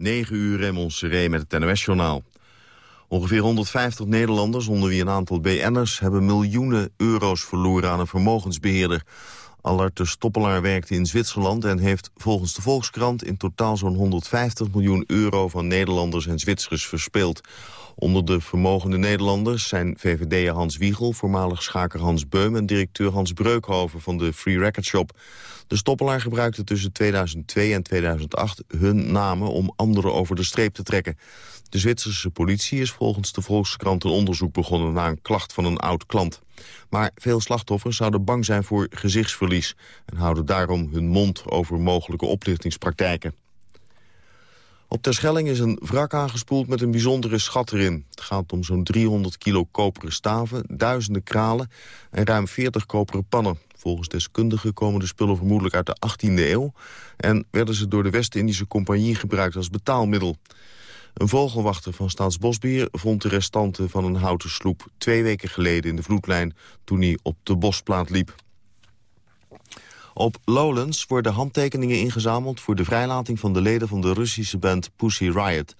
9 uur in Montserrat met het NOS-journaal. Ongeveer 150 Nederlanders, onder wie een aantal BN'ers... hebben miljoenen euro's verloren aan een vermogensbeheerder. Allard de Stoppelaar werkte in Zwitserland... en heeft volgens de Volkskrant in totaal zo'n 150 miljoen euro... van Nederlanders en Zwitsers verspeeld. Onder de vermogende Nederlanders zijn VVD'er Hans Wiegel... voormalig schaker Hans Beum en directeur Hans Breukhoven van de Free Record Shop. De stoppelaar gebruikte tussen 2002 en 2008 hun namen om anderen over de streep te trekken. De Zwitserse politie is volgens de Volkskrant een onderzoek begonnen naar een klacht van een oud klant. Maar veel slachtoffers zouden bang zijn voor gezichtsverlies en houden daarom hun mond over mogelijke oplichtingspraktijken. Op Terschelling is een wrak aangespoeld met een bijzondere schat erin. Het gaat om zo'n 300 kilo koperen staven, duizenden kralen en ruim 40 koperen pannen. Volgens deskundigen komen de spullen vermoedelijk uit de 18e eeuw... en werden ze door de West-Indische Compagnie gebruikt als betaalmiddel. Een vogelwachter van Staatsbosbeheer vond de restanten van een houten sloep... twee weken geleden in de vloedlijn toen hij op de bosplaat liep. Op Lowlands worden handtekeningen ingezameld... voor de vrijlating van de leden van de Russische band Pussy Riot.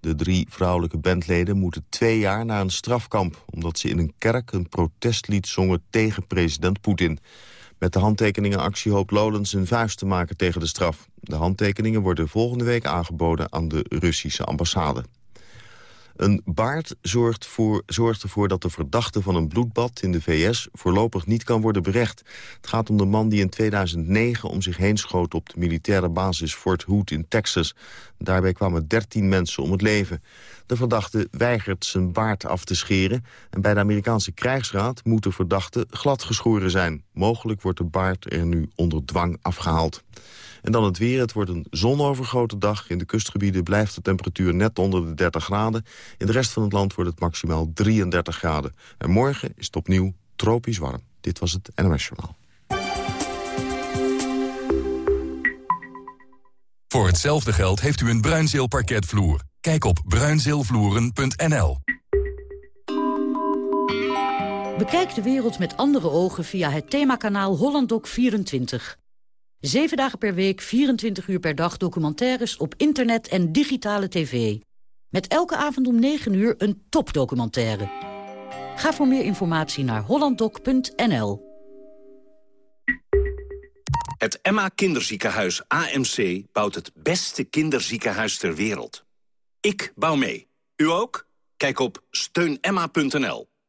De drie vrouwelijke bandleden moeten twee jaar naar een strafkamp... omdat ze in een kerk een protestlied zongen tegen president Poetin. Met de handtekeningenactie hoopt Lowlands een vuist te maken tegen de straf. De handtekeningen worden volgende week aangeboden aan de Russische ambassade. Een baard zorgt, voor, zorgt ervoor dat de verdachte van een bloedbad in de VS voorlopig niet kan worden berecht. Het gaat om de man die in 2009 om zich heen schoot op de militaire basis Fort Hood in Texas. Daarbij kwamen 13 mensen om het leven. De verdachte weigert zijn baard af te scheren... en bij de Amerikaanse krijgsraad moet de verdachte gladgeschoren zijn. Mogelijk wordt de baard er nu onder dwang afgehaald. En dan het weer. Het wordt een zonovergoten dag. In de kustgebieden blijft de temperatuur net onder de 30 graden. In de rest van het land wordt het maximaal 33 graden. En morgen is het opnieuw tropisch warm. Dit was het NOS Journaal. Voor hetzelfde geld heeft u een Bruinzeel parketvloer. Kijk op bruinzeelvloeren.nl. Bekijk de wereld met andere ogen via het themakanaal HollandDoc24. Zeven dagen per week, 24 uur per dag documentaires op internet en digitale tv. Met elke avond om 9 uur een topdocumentaire. Ga voor meer informatie naar hollanddoc.nl. Het Emma Kinderziekenhuis AMC bouwt het beste kinderziekenhuis ter wereld. Ik bouw mee. U ook? Kijk op steunemma.nl.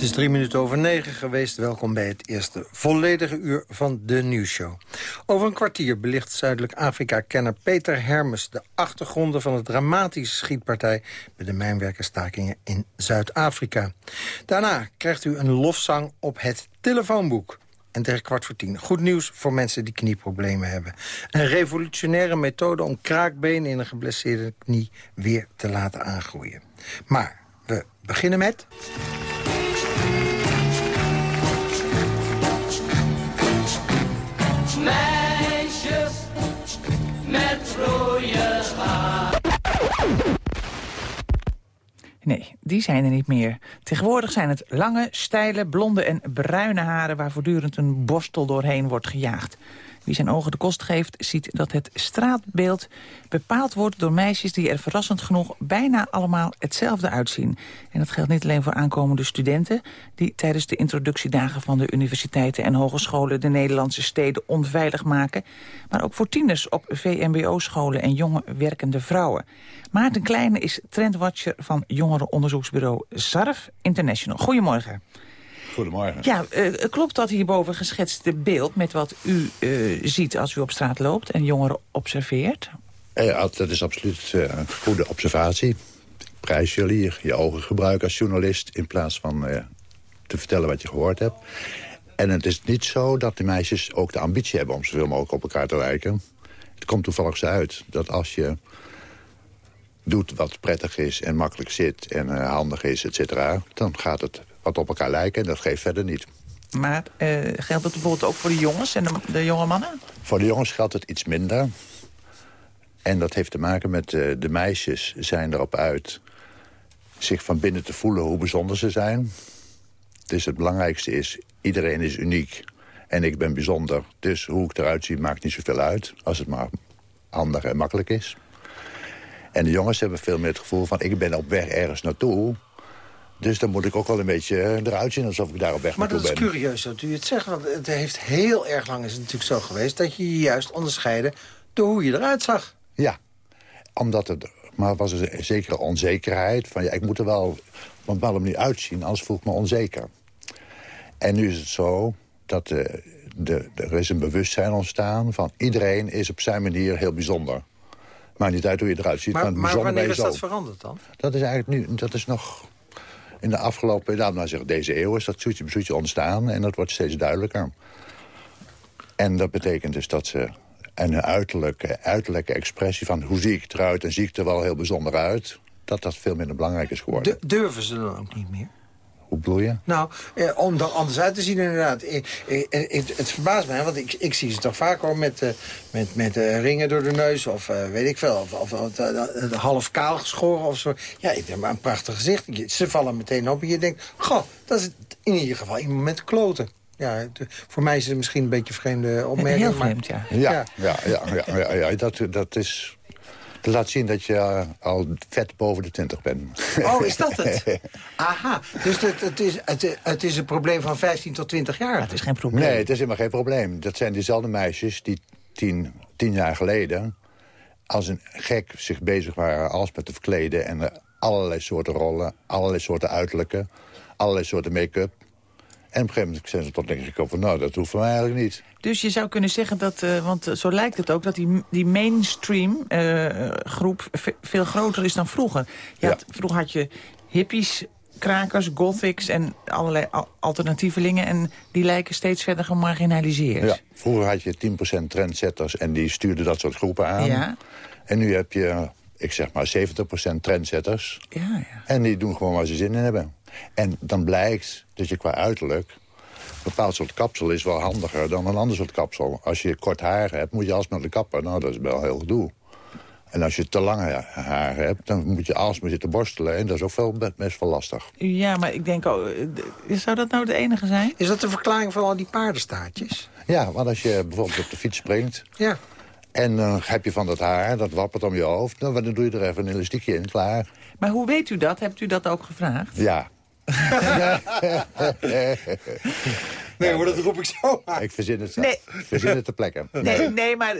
Het is drie minuten over negen geweest. Welkom bij het eerste volledige uur van de nieuwsshow. Over een kwartier belicht Zuidelijk Afrika-kenner Peter Hermes... de achtergronden van de dramatische schietpartij... bij de mijnwerkerstakingen in Zuid-Afrika. Daarna krijgt u een lofzang op het telefoonboek. En tegen kwart voor tien. Goed nieuws voor mensen die knieproblemen hebben. Een revolutionaire methode om kraakbenen in een geblesseerde knie weer te laten aangroeien. Maar we beginnen met... Meisjes met rode haar. Nee, die zijn er niet meer. Tegenwoordig zijn het lange, steile, blonde en bruine haren... waar voortdurend een borstel doorheen wordt gejaagd. Wie zijn ogen de kost geeft, ziet dat het straatbeeld bepaald wordt door meisjes die er verrassend genoeg bijna allemaal hetzelfde uitzien. En dat geldt niet alleen voor aankomende studenten die tijdens de introductiedagen van de universiteiten en hogescholen de Nederlandse steden onveilig maken, maar ook voor tieners op VMBO-scholen en jonge werkende vrouwen. Maarten Kleine is trendwatcher van jongerenonderzoeksbureau ZARF International. Goedemorgen. Goedemorgen. Ja, uh, klopt dat hierboven geschetste beeld met wat u uh, ziet als u op straat loopt en jongeren observeert? Ja, dat is absoluut uh, een goede observatie. Ik prijs jullie je ogen gebruiken als journalist in plaats van te vertellen wat je gehoord hebt. En het is niet zo dat de meisjes ook de ambitie hebben om zoveel mogelijk op elkaar te lijken. Het komt toevallig zo uit dat als je doet wat prettig is en makkelijk zit en eh, handig is, et cetera... dan gaat het wat op elkaar lijken en dat geeft verder niet. Maar eh, geldt dat bijvoorbeeld ook voor de jongens en de, de jonge mannen? Voor de jongens geldt het iets minder. En dat heeft te maken met eh, de meisjes zijn erop uit... zich van binnen te voelen hoe bijzonder ze zijn. Dus het belangrijkste is, iedereen is uniek. En ik ben bijzonder. Dus hoe ik eruit zie maakt niet zoveel uit. Als het maar handig en makkelijk is. En de jongens hebben veel meer het gevoel van... ik ben op weg ergens naartoe. Dus dan moet ik ook wel een beetje eh, eruit zien alsof ik daar op weg Maar naartoe dat is ben. curieus dat u het zegt. Want het heeft heel erg lang is het natuurlijk zo geweest... dat je je juist onderscheiden door hoe je eruit zag. Ja, omdat het... Maar was er een zekere onzekerheid. Van ja, ik moet er wel op een bepaalde manier uitzien, anders voel ik me onzeker. En nu is het zo dat eh, de, er is een bewustzijn ontstaan van iedereen is op zijn manier heel bijzonder. Maakt niet uit hoe je eruit ziet, Maar, maar, maar ben wanneer is dat veranderd dan? Dat is eigenlijk nu, dat is nog in de afgelopen, nou, nou zeg, deze eeuw is dat zoetje zoetje ontstaan en dat wordt steeds duidelijker. En dat betekent dus dat ze een uiterlijke, uiterlijke expressie van hoe zie ik eruit en zie ik er wel heel bijzonder uit, dat dat veel minder belangrijk is geworden. Du- durven ze dan ook niet meer? Hoe bedoel je? Nou, eh, om er anders uit te zien inderdaad. Eh, eh, eh, het, het verbaast mij, want ik, ik zie ze toch vaak hoor met, eh, met, met eh, ringen door de neus of eh, weet ik veel. Of, of, of, half kaal geschoren of zo. Ja, ik denk maar een prachtig gezicht. Je- Ze vallen meteen op en je denkt, goh, dat is in ieder geval iemand met kloten. Ja, voor mij is het misschien een beetje een vreemde opmerking. Heel maar- ja. Ja, ja, ja, ja, ja, ja, dat, dat is... Dat laat zien dat je eh, al vet boven de 20 bent. Oh, is dat het? Aha, dus het, het, is, het, het is een probleem van 15 tot 20 jaar. Het is geen probleem. Nee, het is helemaal geen probleem. Dat zijn diezelfde meisjes die tien, tien jaar geleden... als een gek zich bezig waren alles met te verkleden... en er allerlei soorten rollen, allerlei soorten uiterlijke... allerlei soorten make-up. En op een gegeven moment zijn ze tot denk ik van... nou, dat hoeft van mij eigenlijk niet. Dus je zou kunnen zeggen dat, eh, want eh, zo lijkt het ook... dat die, die mainstream eh, groep ve- veel groter is dan vroeger. Je Ja. vroeger had je hippies, krakers, gothics en allerlei al- alternatievelingen... en die lijken steeds verder gemarginaliseerd. Ja, vroeger had je 10% trendsetters en die stuurden dat soort groepen aan. Ja. En nu heb je, ik zeg maar, 70% trendsetters. Ja, ja. En die doen gewoon waar ze zin in hebben. En dan blijkt dat je qua uiterlijk... een bepaald soort kapsel is wel handiger dan een ander soort kapsel. Als je kort haar hebt, moet je alles met de kapper. Nou, dat is wel heel gedoe. En als je te lange haar hebt, dan moet je alsmaar zitten borstelen. En dat is ook wel be- best wel lastig. Ja, maar ik denk, oh, eh, zou dat nou de enige zijn? Is dat de verklaring van al die paardenstaartjes? Ja, want als je bijvoorbeeld op de fiets springt... Ja. en dan heb je van dat haar, dat wappert om je hoofd... dan dan doe je er even een elastiekje in, klaar. Maar hoe weet u dat? Hebt u dat ook gevraagd? Ja. Nee, maar dat roep ik zo maar. Ik verzin het, Nee. verzin het ter plekke. Nee, nee maar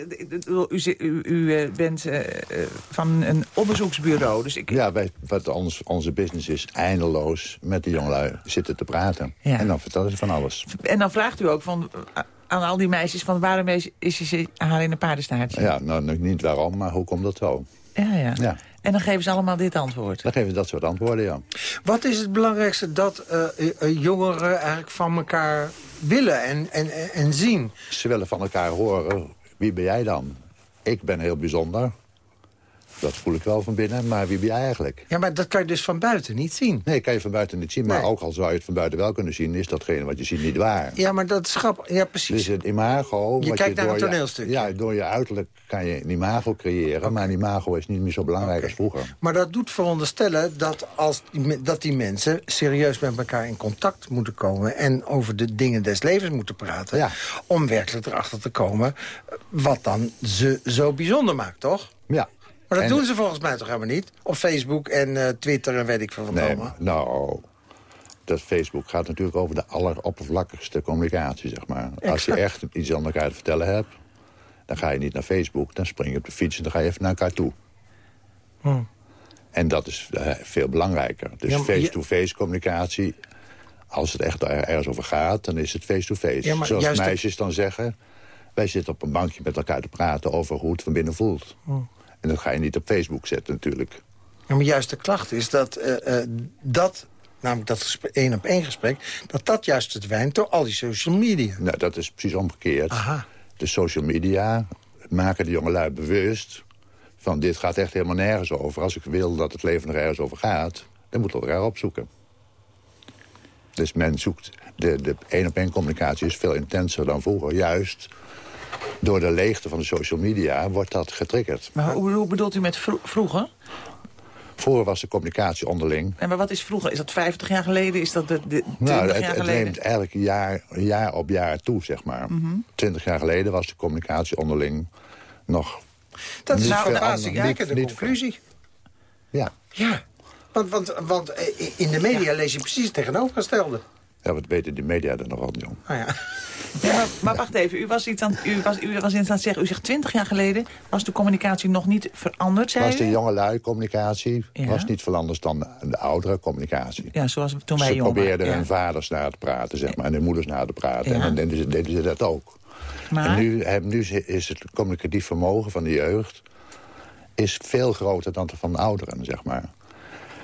u, u, u eh, bent eh, eh, van een onderzoeksbureau. Dus ik, Ja, wij, wat ons, onze business is eindeloos met de jongelui zitten te praten. Ja. En dan vertellen ze van alles. En dan vraagt u ook van, aan al die meisjes... van waarom is, is je haar in een paardenstaartje? Ja, nou, nog niet waarom, maar hoe komt dat zo? Ja, ja. Ja. En dan geven ze allemaal dit antwoord. Dan geven ze dat soort antwoorden, ja. Wat is het belangrijkste dat eh, eh, eh, jongeren eigenlijk van elkaar willen en, en, en- en zien? Ze willen van elkaar horen, wie ben jij dan? Ik ben heel bijzonder. Dat voel ik wel van binnen, maar wie ben jij eigenlijk? Ja, maar dat kan je dus van buiten niet zien. Nee, kan je van buiten niet zien, maar Nee. ook al zou je het van buiten wel kunnen zien... is datgene wat je ziet niet waar. Ja, maar dat is grappig. Ja, precies. Dus het imago... Je kijkt naar door een je- toneelstukje. Ja, door je uiterlijk kan je een imago creëren... maar een imago is niet meer zo belangrijk als vroeger. Maar dat doet veronderstellen dat, als die, dat die mensen serieus met elkaar in contact moeten komen... en over de dingen des levens moeten praten... Ja. om werkelijk erachter te komen wat dan ze zo bijzonder maakt, toch? Ja. Maar dat En- doen ze volgens mij toch helemaal niet? Op Facebook en eh, Twitter en weet ik veel wat Nee, allemaal. nou, dat Facebook gaat natuurlijk over de alleroppervlakkigste communicatie, zeg maar. Als je echt iets aan elkaar te vertellen hebt, dan ga je niet naar Facebook. Dan spring je op de fiets en dan ga je even naar elkaar toe. Hmm. En dat is eh, veel belangrijker. Dus Ja, maar je- face-to-face communicatie, als het echt er- ergens over gaat, dan is het face-to-face. Ja, Zoals meisjes dan zeggen, wij zitten op een bankje met elkaar te praten over hoe het van binnen voelt. Hmm. En dat ga je niet op Facebook zetten natuurlijk. Ja, maar juist de klacht is dat eh, eh, dat, namelijk dat één op één gesprek... dat dat juist verdwijnt door al die social media. Nou, dat is precies omgekeerd. Aha. De social media maken de jongelui bewust Van dit gaat echt helemaal nergens over. Als ik wil dat het leven er ergens over gaat, dan moeten we elkaar opzoeken. Dus men zoekt, de, de één-op-één communicatie is veel intenser dan vroeger. Juist door de leegte van de social media wordt dat getriggerd. Maar hoe, hoe bedoelt u met vro- vroeger? Vroeger was de communicatie onderling. En maar wat is vroeger? Is dat 50 jaar geleden? Is dat de, de 20 Nou, het, jaar het geleden? neemt eigenlijk jaar, jaar op jaar toe, zeg maar. Twintig jaar geleden was de communicatie onderling nog... Dat is niet nou niet- niet conclusie. Ja, Ja, want, want, want eh, in de media lees je precies het tegenovergestelde. Ja, wat weten de media er nog jong. Nou ja. Ja, maar, maar wacht even, u was, iets aan, u, was, u was iets aan het zeggen. U zegt 20 jaar geleden was de communicatie nog niet veranderd, zei Was de u? jongelui communicatie Ja. was niet veel anders dan de oudere communicatie. Ja, zoals toen wij Ze jong probeerden ja. hun vaders na te praten, zeg maar, en hun moeders na te praten. En dan deden ze, deden ze dat ook. Maar, En nu, nu is het communicatief vermogen van de jeugd... is veel groter dan dat van de ouderen, zeg maar.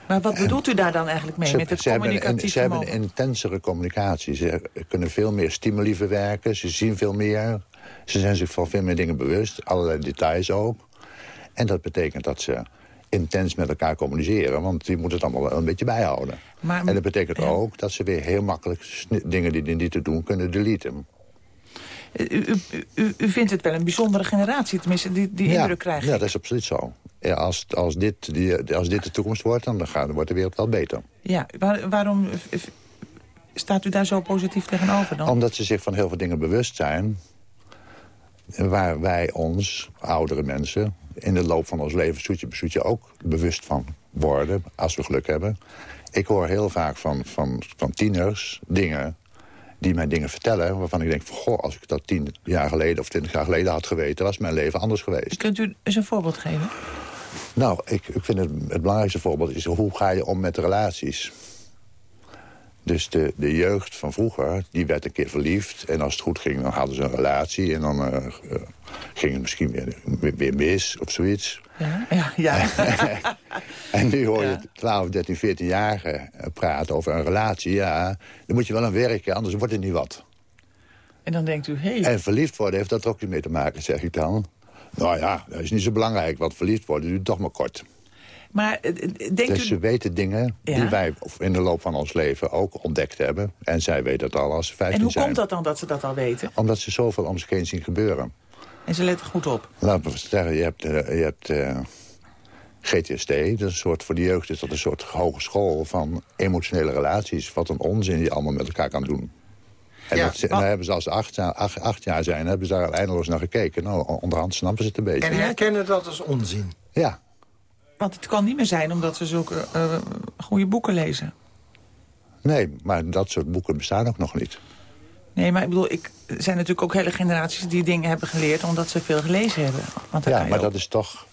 Maar wat bedoelt u daar dan eigenlijk mee? Ze, met het ze hebben, een, communicatief ze hebben een intensere communicatie. Ze kunnen veel meer stimuli verwerken. Ze zien veel meer. Ze zijn zich van veel meer dingen bewust. Allerlei details ook. En dat betekent dat ze intens met elkaar communiceren. Want die moeten het allemaal wel een beetje bijhouden. Maar- en dat betekent ja. ook dat ze weer heel makkelijk dingen die niet te doen kunnen deleten. U, u, u, u vindt het wel een bijzondere generatie, tenminste, die, die indruk krijg ja, dat is absoluut zo. Als, als, dit, die, als dit de toekomst wordt, dan, gaat, wordt de wereld wel beter. Ja, waar- waarom staat u daar zo positief tegenover dan? Omdat ze zich van heel veel dingen bewust zijn... waar wij ons, oudere mensen, in de loop van ons leven... zoetje bezoetje ook bewust van worden, als we geluk hebben. Ik hoor heel vaak van, van, van tieners dingen die mij dingen vertellen... waarvan ik denk, van, goh, als ik dat tien jaar geleden of twintig jaar geleden had geweten... was mijn leven anders geweest. Kunt u eens een voorbeeld geven? Nou, ik, ik vind het, het belangrijkste voorbeeld is... hoe ga je om met relaties? Dus de, de jeugd van vroeger, die werd een keer verliefd... en als het goed ging, dan hadden ze een relatie... en dan eh, eh, ging het misschien weer, weer, mis of zoiets. Ja, ja, ja. En nu hoor je Ja. 12, 13, 14-jarigen praten over een relatie. Ja, dan moet je wel aan werken, anders wordt het niet wat. en dan denkt u, hé, hey, En verliefd worden heeft dat ook niet mee te maken, zeg ik dan. Nou ja, dat is niet zo belangrijk, want verliefd worden duurt toch maar kort. maar eh, eh, denkt Dus u... ze weten dingen Ja. die wij in de loop van ons leven ook ontdekt hebben. En zij weten het al als ze 15 En hoe zijn. komt dat dan dat ze dat al weten? Omdat ze zoveel om zich heen zien gebeuren. En ze letten goed op. Laten we zeggen, je hebt, eh, je hebt eh, GTSD. Dat is een soort, voor de jeugd is dat een soort hogeschool van emotionele relaties. Wat een onzin je allemaal met elkaar kan doen. En Ja, dat, ze- maar- dan hebben ze als ze acht, jaar- acht, acht jaar zijn, hebben ze daar eindeloos naar gekeken. Nou, onderhand snappen ze het een beetje. En herkennen dat als onzin. Ja, Want het kan niet meer zijn omdat ze zulke eh, goede boeken lezen. nee, maar dat soort boeken bestaan ook nog niet. Nee, maar ik bedoel, ik, er zijn natuurlijk ook hele generaties die dingen hebben geleerd... omdat ze veel gelezen hebben. Want Ja, maar ook- dat is toch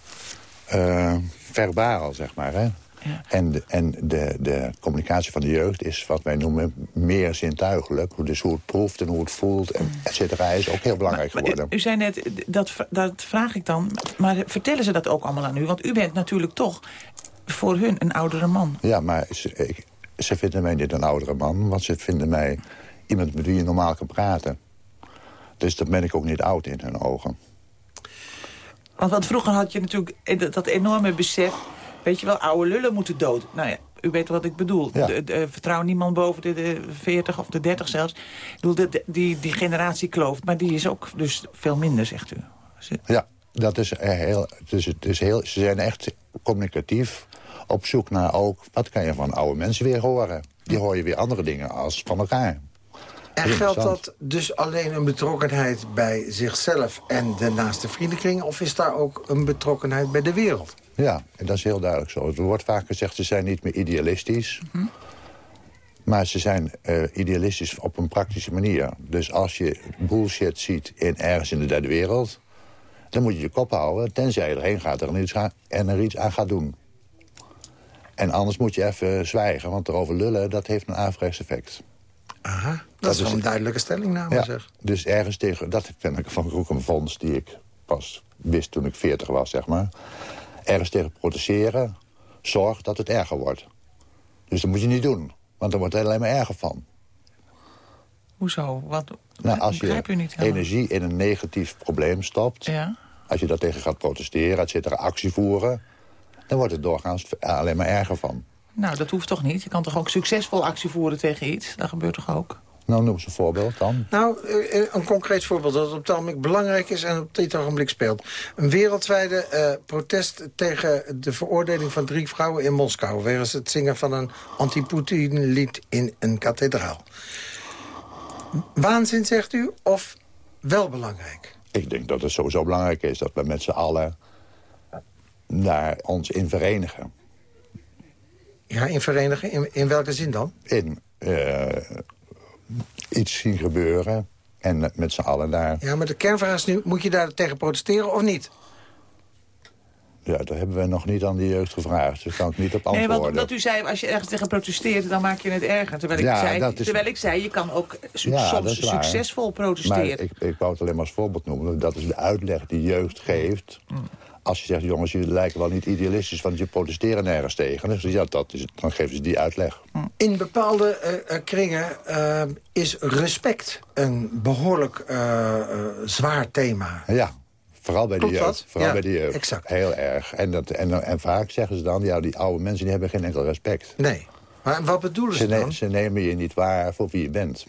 eh verbaal, zeg maar. Hè? Ja. En, de, en de, de communicatie van de jeugd is wat wij noemen meer zintuigelijk. Dus hoe het proeft en hoe het voelt, en et cetera, is ook heel belangrijk Maar geworden. u zei net, dat, dat vraag ik dan. Maar vertellen ze dat ook allemaal aan u? Want u bent natuurlijk toch voor hun een oudere man. Ja, maar ze, ik, ze vinden mij niet een oudere man, want ze vinden mij iemand met wie je normaal kan praten. Dus dan ben ik ook niet oud in hun ogen. Want, want vroeger had je natuurlijk dat, dat enorme besef... weet je wel, oude lullen moeten dood. Nou ja, u weet wat ik bedoel. Ja. De, de- vertrouw niemand boven de, de 40 of de 30 zelfs. Ik bedoel, de, de- die, die generatiekloof, maar die is ook dus veel minder, zegt u. Ze- Ja, dat is eh, heel, het is, het is heel, ze zijn echt communicatief op zoek naar ook... wat kan je van oude mensen weer horen? Die hoor je weer andere dingen als van elkaar. En geldt dat dus alleen een betrokkenheid bij zichzelf en de naaste vriendenkring? Of is daar ook een betrokkenheid bij de wereld? Ja, en dat is heel duidelijk zo. Er wordt vaak gezegd, ze zijn niet meer idealistisch. Maar ze zijn eh, idealistisch op een praktische manier. Dus als je bullshit ziet in ergens in de derde wereld... dan moet je je kop houden, tenzij je erheen gaat en er iets aan, en er iets aan gaat doen. En anders moet je even zwijgen, want erover lullen, dat heeft een averechts effect. Aha, dat, Dat is wel een duidelijke stellingname, Ja, zeg. dus ergens tegen, dat vind ik van ook een fonds die ik pas wist toen ik 40 was, zeg maar. Ergens tegen protesteren, zorg dat het erger wordt. Dus dat moet je niet doen, want dan wordt het alleen maar erger van. Hoezo? Wat, Nou, als je u niet energie in een negatief probleem stopt... Ja, Als je daar tegen gaat protesteren, et cetera, actie voeren... dan wordt het doorgaans alleen maar erger van. Nou, dat hoeft toch niet? Je kan toch ook succesvol actie voeren tegen iets? Dat gebeurt toch ook? Nou, noem eens een voorbeeld dan. Nou, eh, eh, een concreet voorbeeld dat op het ogenblik belangrijk is... en op dit ogenblik speelt. Een wereldwijde eh, protest tegen de veroordeling van drie vrouwen in Moskou... wegens het zingen van een anti-Poetin-lied in een kathedraal. Waanzin, zegt u, of wel belangrijk? Ik denk dat het sowieso belangrijk is dat we met z'n allen daar ons in verenigen. Ja, in verenigen? In, in welke zin dan? In uh, iets zien gebeuren en met z'n allen daar... Ja, maar de kernvraag is nu, moet je daar tegen protesteren of niet? Ja, dat hebben we nog niet aan de jeugd gevraagd. Dus kan ik niet op antwoorden. Nee, want dat u zei, als je ergens tegen protesteert, dan maak je het erger. Terwijl ik, Ja, zei, dat is- terwijl ik zei, je kan ook su- Ja, dat soms is waar. succesvol Maar protesteren. ik, ik wou het alleen maar als voorbeeld noemen. Dat is de uitleg die jeugd geeft. Mm. Als je zegt, jongens, jullie lijken wel niet idealistisch... want je protesteren nergens tegen. Dus ja, dat is het. dan geven ze die uitleg. In bepaalde eh, eh, kringen eh, is respect een behoorlijk eh, eh, zwaar thema. Ja, vooral bij de jeugd. dat? Vooral Ja, bij de jeugd. exact. Heel erg. En, dat, en, en vaak zeggen ze dan, ja, die oude mensen die hebben geen enkel respect. Nee. Maar wat bedoelen Ze, ze dan? ze nemen je niet waar voor wie je bent.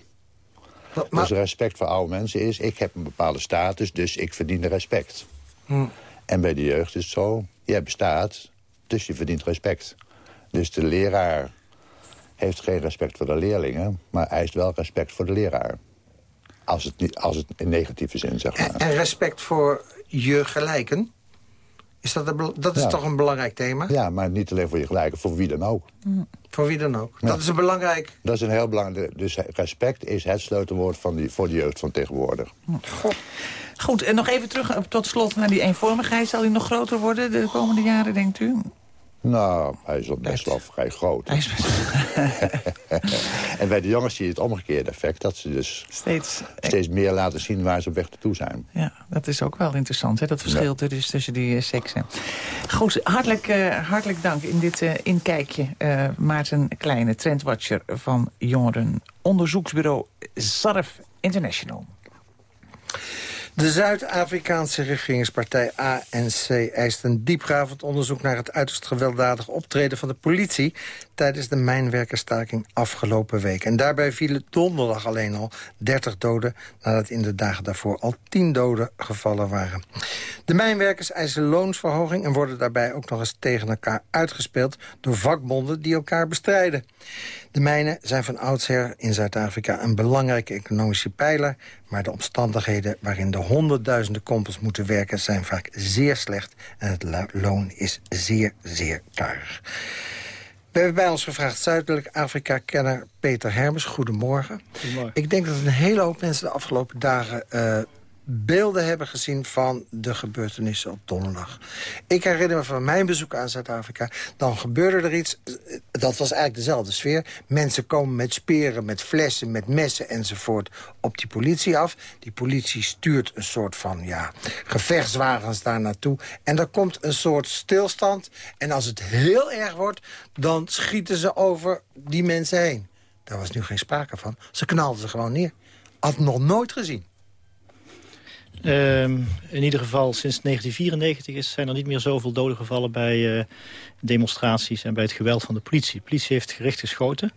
Wat- maar- Dus respect voor oude mensen is, ik heb een bepaalde status, dus ik verdien respect. Hm. En bij de jeugd is het zo, jij bestaat, dus je verdient respect. Dus de leraar heeft geen respect voor de leerlingen... maar eist wel respect voor de leraar. Als het, niet, als het in negatieve zin, zeg maar. En, respect voor je gelijken? Is dat, een, dat is Ja. toch een belangrijk thema? Ja, maar niet alleen voor je gelijken, voor wie dan ook. Voor wie dan ook. Ja. Dat is een belangrijk... Dat is een heel belangrijk... Dus respect is het sleutelwoord van die, voor de jeugd van tegenwoordig. Goed, en nog even terug eh, tot slot naar die eenvormigheid. Zal die nog groter worden de komende jaren, denkt u? Nou, hij is al best wel vrij groot. Hij is best En bij de jongens zie je het omgekeerde effect. Dat ze dus steeds... steeds meer laten zien waar ze op weg naartoe zijn. Ja, dat is ook wel interessant, hè? dat verschil er dus tussen die eh, seksen. Goed, hartelijk, eh, hartelijk dank in dit eh, inkijkje. eh, Maarten Kleine, trendwatcher van jongeren. Onderzoeksbureau ZARF International. De Zuid-Afrikaanse regeringspartij ANC eist een diepgravend onderzoek naar het uiterst gewelddadig optreden van de politie tijdens de mijnwerkerstaking afgelopen week. En daarbij vielen donderdag alleen al 30 doden nadat in de dagen daarvoor al 10 doden gevallen waren. De mijnwerkers eisen loonsverhoging en worden daarbij ook nog eens tegen elkaar uitgespeeld door vakbonden die elkaar bestrijden. De mijnen zijn van oudsher in Zuid-Afrika een belangrijke economische pijler... maar de omstandigheden waarin de honderdduizenden kompels moeten werken... zijn vaak zeer slecht en het lo- loon is zeer, zeer karig. We hebben bij ons gevraagd Zuidelijk Afrika-kenner Peter Hermes. Goedemorgen. Goedemorgen. Ik denk dat een hele hoop mensen de afgelopen dagen... eh, beelden hebben gezien van de gebeurtenissen op donderdag. Ik herinner me van mijn bezoek aan Zuid-Afrika... dan gebeurde er iets, eh, dat was eigenlijk dezelfde sfeer. Mensen komen met speren, met flessen, met messen enzovoort... op die politie af. Die politie stuurt een soort van ja, gevechtswagens daar naartoe. En er komt een soort stilstand. En als het heel erg wordt, dan schieten ze over die mensen heen. Daar was nu geen sprake van. Ze knalden ze gewoon neer. Had nog nooit gezien. Ehm, in ieder geval sinds 1994 is, zijn er niet meer zoveel doden gevallen bij eh, demonstraties en bij het geweld van de politie. De politie heeft gericht geschoten.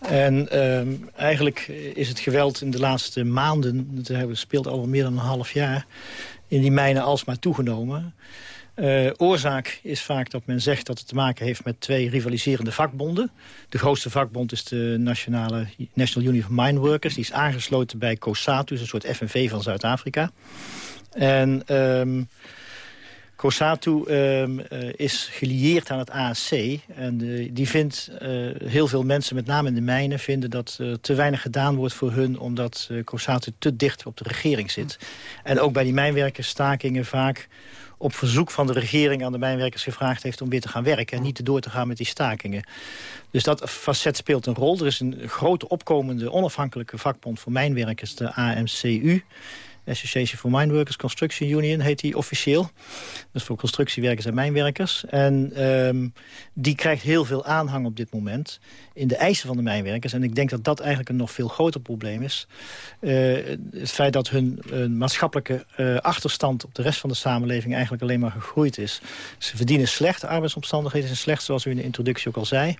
En ehm, eigenlijk is het geweld in de laatste maanden, het speelt al meer dan een half jaar, in die mijnen alsmaar toegenomen. Eh, oorzaak is vaak dat men zegt dat het te maken heeft met twee rivaliserende vakbonden. De grootste vakbond is de Nationale, National Union of Mine Workers. Die is aangesloten bij COSATU, een soort FNV van Zuid-Afrika. En ehm COSATU ehm, eh, is gelieerd aan het ANC. En die vindt, eh, heel veel mensen, met name in de mijnen... vinden dat te weinig gedaan wordt voor hun... omdat COSATU te dicht op de regering zit. En ook bij die mijnwerkersstakingen vaak op verzoek van de regering aan de mijnwerkers gevraagd heeft om weer te gaan werken en niet door te gaan met die stakingen. Dus dat facet speelt een rol. Er is een grote opkomende onafhankelijke vakbond voor mijnwerkers, de AMCU. Association for Mineworkers Construction Union heet die officieel. Dus voor constructiewerkers en mijnwerkers. En ehm, die krijgt heel veel aanhang op dit moment in de eisen van de mijnwerkers. En ik denk dat dat eigenlijk een nog veel groter probleem is. Uh, het feit dat hun maatschappelijke uh, achterstand op de rest van de samenleving eigenlijk alleen maar gegroeid is. Ze verdienen slecht, arbeidsomstandigheden zijn slecht, zoals u in de introductie ook al zei.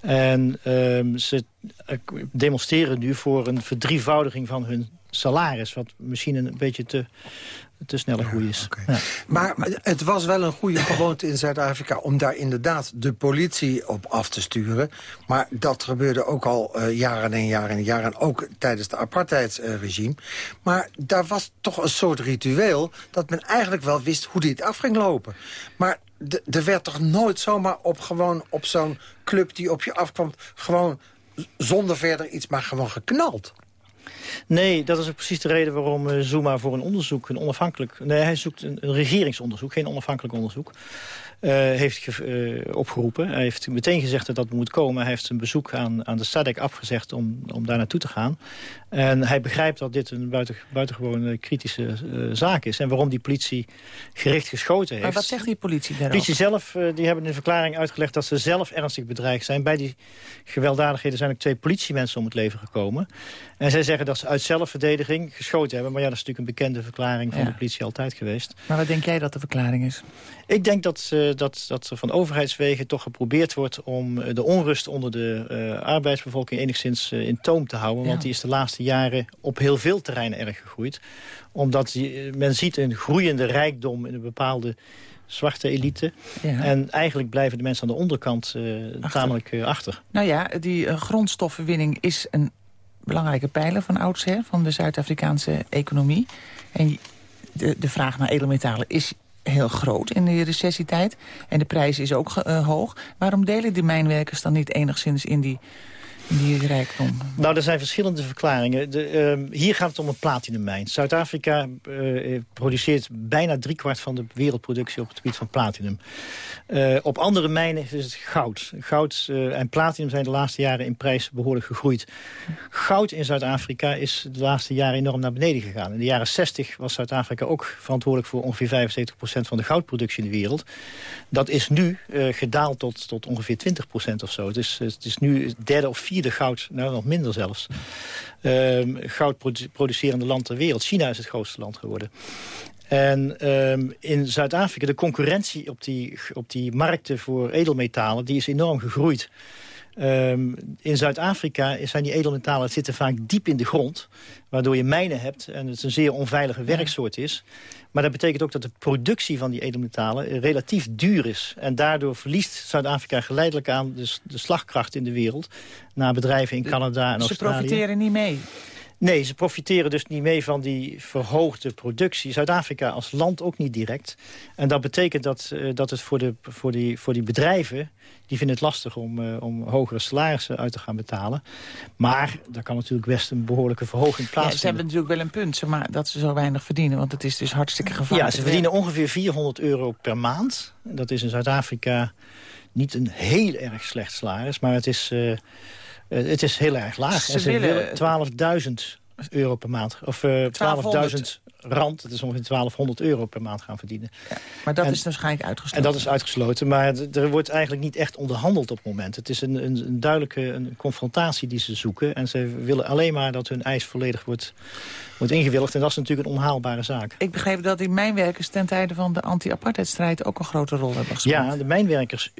En um, ze eh, demonstreren nu voor een verdrievoudiging van hun salaris. Wat misschien een beetje te, te snelle groei is. Ja. Maar het was wel een goede gewoonte in Zuid-Afrika... om daar inderdaad de politie op af te sturen. Maar dat gebeurde ook al uh, jaren en jaren en jaren. Ook tijdens de apartheidsregime. maar daar was toch een soort ritueel... dat men eigenlijk wel wist hoe dit af ging lopen. Maar er werd toch nooit zomaar op, gewoon op zo'n club die op je afkwam... gewoon zonder verder iets, maar gewoon geknald. Nee, dat is ook precies de reden waarom uh, Zuma voor een onderzoek, een onafhankelijk... Nee, hij zoekt een, een regeringsonderzoek, geen onafhankelijk onderzoek. Uh, heeft uh, opgeroepen. Hij heeft meteen gezegd dat dat moet komen. Hij heeft een bezoek aan, aan de SADC afgezegd om, om daar naartoe te gaan. En hij begrijpt dat dit een buiten, buitengewoon kritische uh, zaak is. En waarom die politie gericht geschoten heeft. Maar wat zegt die politie daarover? De politie zelf die hebben in een verklaring uitgelegd dat ze zelf ernstig bedreigd zijn. Bij die gewelddadigheden zijn ook twee politiemensen om het leven gekomen. En zij zeggen dat ze uit zelfverdediging geschoten hebben. Maar ja, dat is natuurlijk een bekende verklaring van de politie altijd geweest. Maar wat denk jij dat de verklaring is? Ik denk dat, uh, dat, dat er van overheidswegen toch geprobeerd wordt... om de onrust onder de uh, arbeidsbevolking enigszins uh, in toom te houden. Ja. Want die is de laatste jaren op heel veel terreinen erg gegroeid. Omdat die, men ziet een groeiende rijkdom in een bepaalde zwarte elite. Ja. En eigenlijk blijven de mensen aan de onderkant achter. tamelijk achter. Nou ja, die grondstoffenwinning is een belangrijke pijler van oudsher... van de Zuid-Afrikaanse economie. En de, de vraag naar edelmetalen is heel groot in de recessietijd. En de prijs is ook uh, hoog. Waarom delen die mijnwerkers dan niet enigszins in die die rijkdom? Nou, er zijn verschillende verklaringen. De, uh, hier gaat het om een platinummijn. Zuid-Afrika uh, produceert bijna driekwart van de wereldproductie op het gebied van platinum. Uh, op andere mijnen is het goud. Goud en platinum zijn de laatste jaren in prijs behoorlijk gegroeid. Goud in Zuid-Afrika is de laatste jaren enorm naar beneden gegaan. In de jaren 60 was Zuid-Afrika ook verantwoordelijk voor ongeveer 75% van de goudproductie in de wereld. Dat is nu gedaald tot, tot ongeveer 20% of zo. Het is, het is nu derde of vierde vierde goud, nou nog minder zelfs, um, goud producerende land ter wereld. China is het grootste land geworden. En um, in Zuid-Afrika, de concurrentie op die, op die markten voor edelmetalen... die is enorm gegroeid. Um, in Zuid-Afrika zijn die edelmetalen zitten vaak diep in de grond. Waardoor je mijnen hebt en het een zeer onveilige werksoort is. Maar dat betekent ook dat de productie van die edelmetalen relatief duur is. En daardoor verliest Zuid-Afrika geleidelijk aan de, de, slagkracht in de wereld... naar bedrijven in Canada en Australië. Ze profiteren niet mee? Nee, ze profiteren dus niet mee van die verhoogde productie. Zuid-Afrika als land ook niet direct. En dat betekent dat, uh, dat het voor, de, voor, die, voor die bedrijven... die vinden het lastig om, uh, om hogere salarissen uit te gaan betalen. Maar daar kan natuurlijk best een behoorlijke verhoging plaatsvinden. Ja, ze hebben natuurlijk wel een punt, maar dat ze zo weinig verdienen. Want het is dus hartstikke gevaarlijk. Ja, ze verdienen ongeveer 400 euro per maand. Dat is in Zuid-Afrika niet een heel erg slecht salaris, maar het is... Uh, het is heel erg laag. Ze, ze willen 12.000 euro per maand. Of uh, 12.000 rand, dat is ongeveer 1200 euro per maand gaan verdienen. Ja, maar dat en, is waarschijnlijk uitgesloten. En dat is uitgesloten, maar er wordt eigenlijk niet echt onderhandeld op het moment. Het is een, een, een duidelijke een confrontatie die ze zoeken. En ze willen alleen maar dat hun eis volledig wordt, wordt ingewilligd. En dat is natuurlijk een onhaalbare zaak. Ik begreep dat die mijnwerkers ten tijde van de anti-apartheidstrijd ook een grote rol hebben gespeeld. Ja, de mijnwerkers,